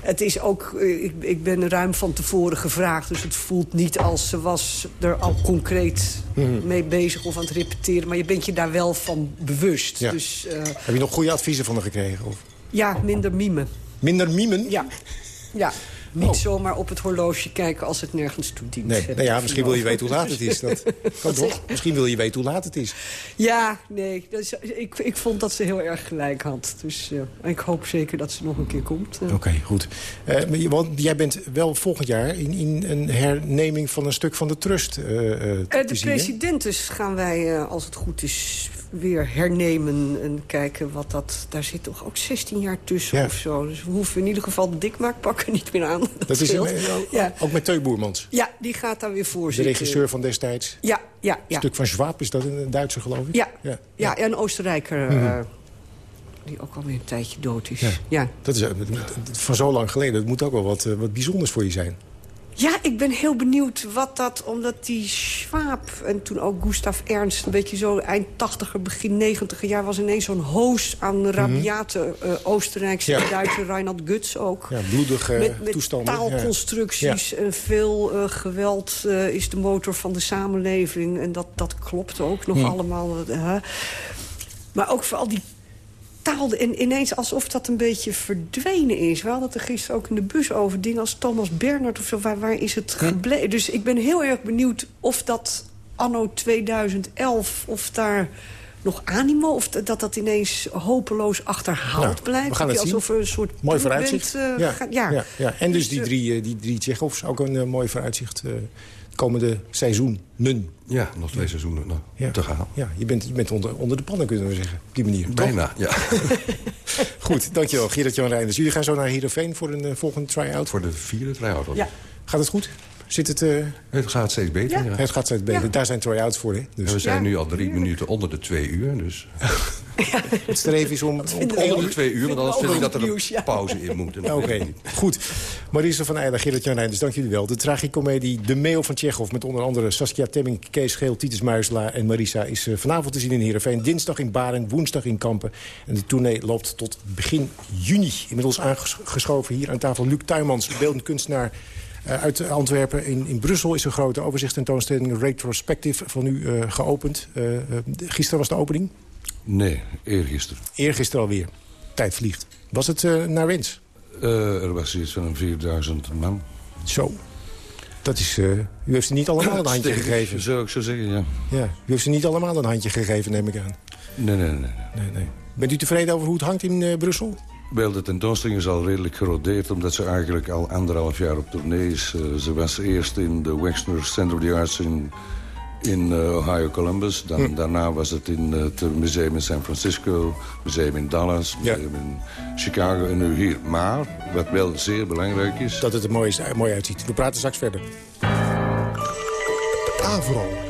het is ook... eh, Ik, ik ben ruim van tevoren gevraagd. Dus het voelt niet als ze was er al concreet Mhm. mee bezig of aan het repeteren. Maar je bent je daar wel van bewust. Ja. Dus eh, Heb je nog goede adviezen van haar gekregen? Of? ja, minder mimen. Minder mimen? Ja. Ja. Niet Oh. zomaar op het horloge kijken als het nergens toe dient. Nee, heb nou ja, misschien wil je weten hoe laat het is. Dat kan toch? Misschien wil je weten hoe laat het is. Ja, nee. Ik, ik vond dat ze heel erg gelijk had. Dus eh, ik hoop zeker dat ze nog een keer komt. Eh, Oké, goed. Eh, want jij bent wel volgend jaar in, in een herneming van een stuk van de trust eh, eh, te eh, de zien, hè? presidentes gaan wij, eh, als het goed is, weer hernemen. En kijken wat dat... Daar zit toch ook 16 jaar tussen Ja. of zo. Dus we hoeven in ieder geval de dikmaakpakken niet meer aan. Dat, Dat is een- ook, ja. ook met Teu Boermans. ja, die gaat daar weer voor De zitten. regisseur van destijds. Ja, ja, ja. Een stuk van Schwab, is dat een Duitser geloof ik? Ja, Ja. ja. en een Oostenrijker... Mhm. eh, die ook alweer een tijdje dood is. Ja. Dat is eh, van zo lang geleden. Dat moet ook wel wat, eh, wat bijzonders voor je zijn. Ja, ik ben heel benieuwd wat dat... Omdat die Schwab en toen ook Gustav Ernst... een beetje zo eind 80er, begin 90er jaar... was ineens zo'n hoos aan rabiate eh, Oostenrijkse Ja. Duitse... Reinhard Guts ook. Ja, bloedige met, met toestanden. taalconstructies en veel eh, geweld eh, is de motor van de samenleving. En dat, dat klopt ook nog Hm. allemaal. Maar ook vooral die taal. En ineens alsof dat een beetje verdwenen is. We hadden het er gisteren ook in de bus over. Dingen als Thomas Bernhard of zo. Waar, waar is het gebleven? Dus ik ben heel erg benieuwd of dat anno 2011... of daar nog animo, of dat dat, ineens hopeloos achterhaald Nou, blijft. we Alsof een soort Mooi vooruitzicht. bent, eh, ja. ja. Ja, ja. En dus Dus, die eh, drie, eh, die drie Tsjechovs, ook een eh, mooi vooruitzicht. eh, komende seizoen. Nun. Ja, nog twee seizoenen nou, Ja. te gaan. Ja, je bent, je bent onder, onder de pannen, kunnen we zeggen. Op die manier. toch? Bijna, ja. Goed, dankjewel. Gerard-Jan Reinders. Jullie gaan zo naar Heerenveen voor een eh, volgende try-out. Voor de vierde try-out. Ja. Gaat het goed? Zit het... eh, Het gaat steeds beter, ja. Het gaat steeds beter. Daar zijn try-outs voor, hè? Dus we zijn nu al drie minuten onder de twee uur. Dus het streven is om... om onder de twee uur, want anders vind ik dat er een pauze in moet. Oké, goed. Marisa van Eijden, Gerrit-Jan Reinders, dank jullie wel. De tragicomedie De Mail van Tsjechov... met onder andere Saskia Temming, Kees Geel, Titus Muiselaar en Marisa... is eh, vanavond te zien in Heerenveen, dinsdag in Baren, woensdag in Kampen. En de tournee loopt tot begin juni. Inmiddels aangeschoven hier aan tafel Luc Tuymans, beeldend kunstenaar... eh, uit Antwerpen. In, in Brussel is een grote overzichtstentoonstelling Retrospective van u eh, geopend. Eh, gisteren was de opening. Nee, eergisteren. Eergisteren alweer. Tijd vliegt. Was het naar wens? Er was iets van een 4000 man. Zo. Dat is, u heeft ze niet allemaal een handje gegeven. Zou ik zo zeggen, ja. Ja, u heeft ze niet allemaal een handje gegeven, neem ik aan. Nee, nee, nee. Nee, nee. Bent u tevreden over hoe het hangt in Brussel? Wel, de tentoonstelling is al redelijk gerodeerd... omdat ze eigenlijk al anderhalf jaar op tournee is. Eh, ze was eerst in de Wexner Center of the Arts in, in eh, Ohio Columbus. Dan, Hm. Daarna was het in het museum in San Francisco... museum in Dallas, Ja. museum in Chicago en nu hier. Maar, wat wel zeer belangrijk is... Dat het er mooi, is, eh, mooi uitziet. We praten straks verder. Avro.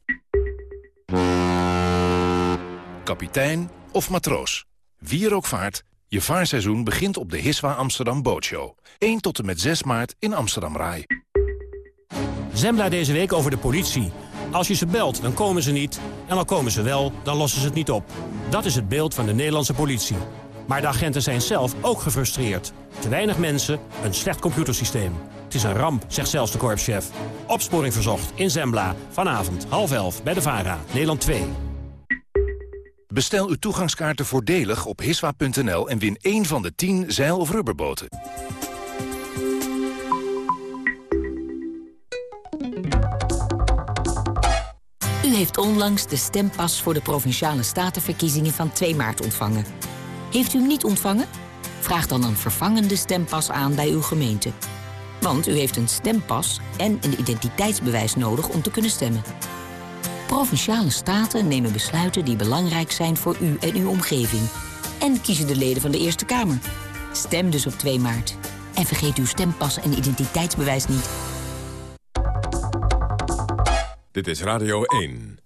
Kapitein of matroos. Wie er ook vaart, je vaarseizoen begint op de Hiswa Amsterdam Bootshow. 1 tot en met 6 maart in Amsterdam Rai. Zembla deze week over de politie. Als je ze belt, dan komen ze niet. En al komen ze wel, dan lossen ze het niet op. Dat is het beeld van de Nederlandse politie. Maar de agenten zijn zelf ook gefrustreerd. Te weinig mensen, een slecht computersysteem. Het is een ramp, zegt zelfs de korpschef. Opsporing verzocht in Zembla. Vanavond half elf bij de VARA, Nederland 2. Bestel uw toegangskaarten voordelig op hiswa.nl en win één van de 10 zeil- of rubberboten. U heeft onlangs de stempas voor de Provinciale Statenverkiezingen van 2 maart ontvangen. Heeft u hem niet ontvangen? Vraag dan een vervangende stempas aan bij uw gemeente. Want u heeft een stempas en een identiteitsbewijs nodig om te kunnen stemmen. Provinciale staten nemen besluiten die belangrijk zijn voor u en uw omgeving. En kiezen de leden van de Eerste Kamer. Stem dus op 2 maart. En vergeet uw stempas en identiteitsbewijs niet. Dit is Radio 1.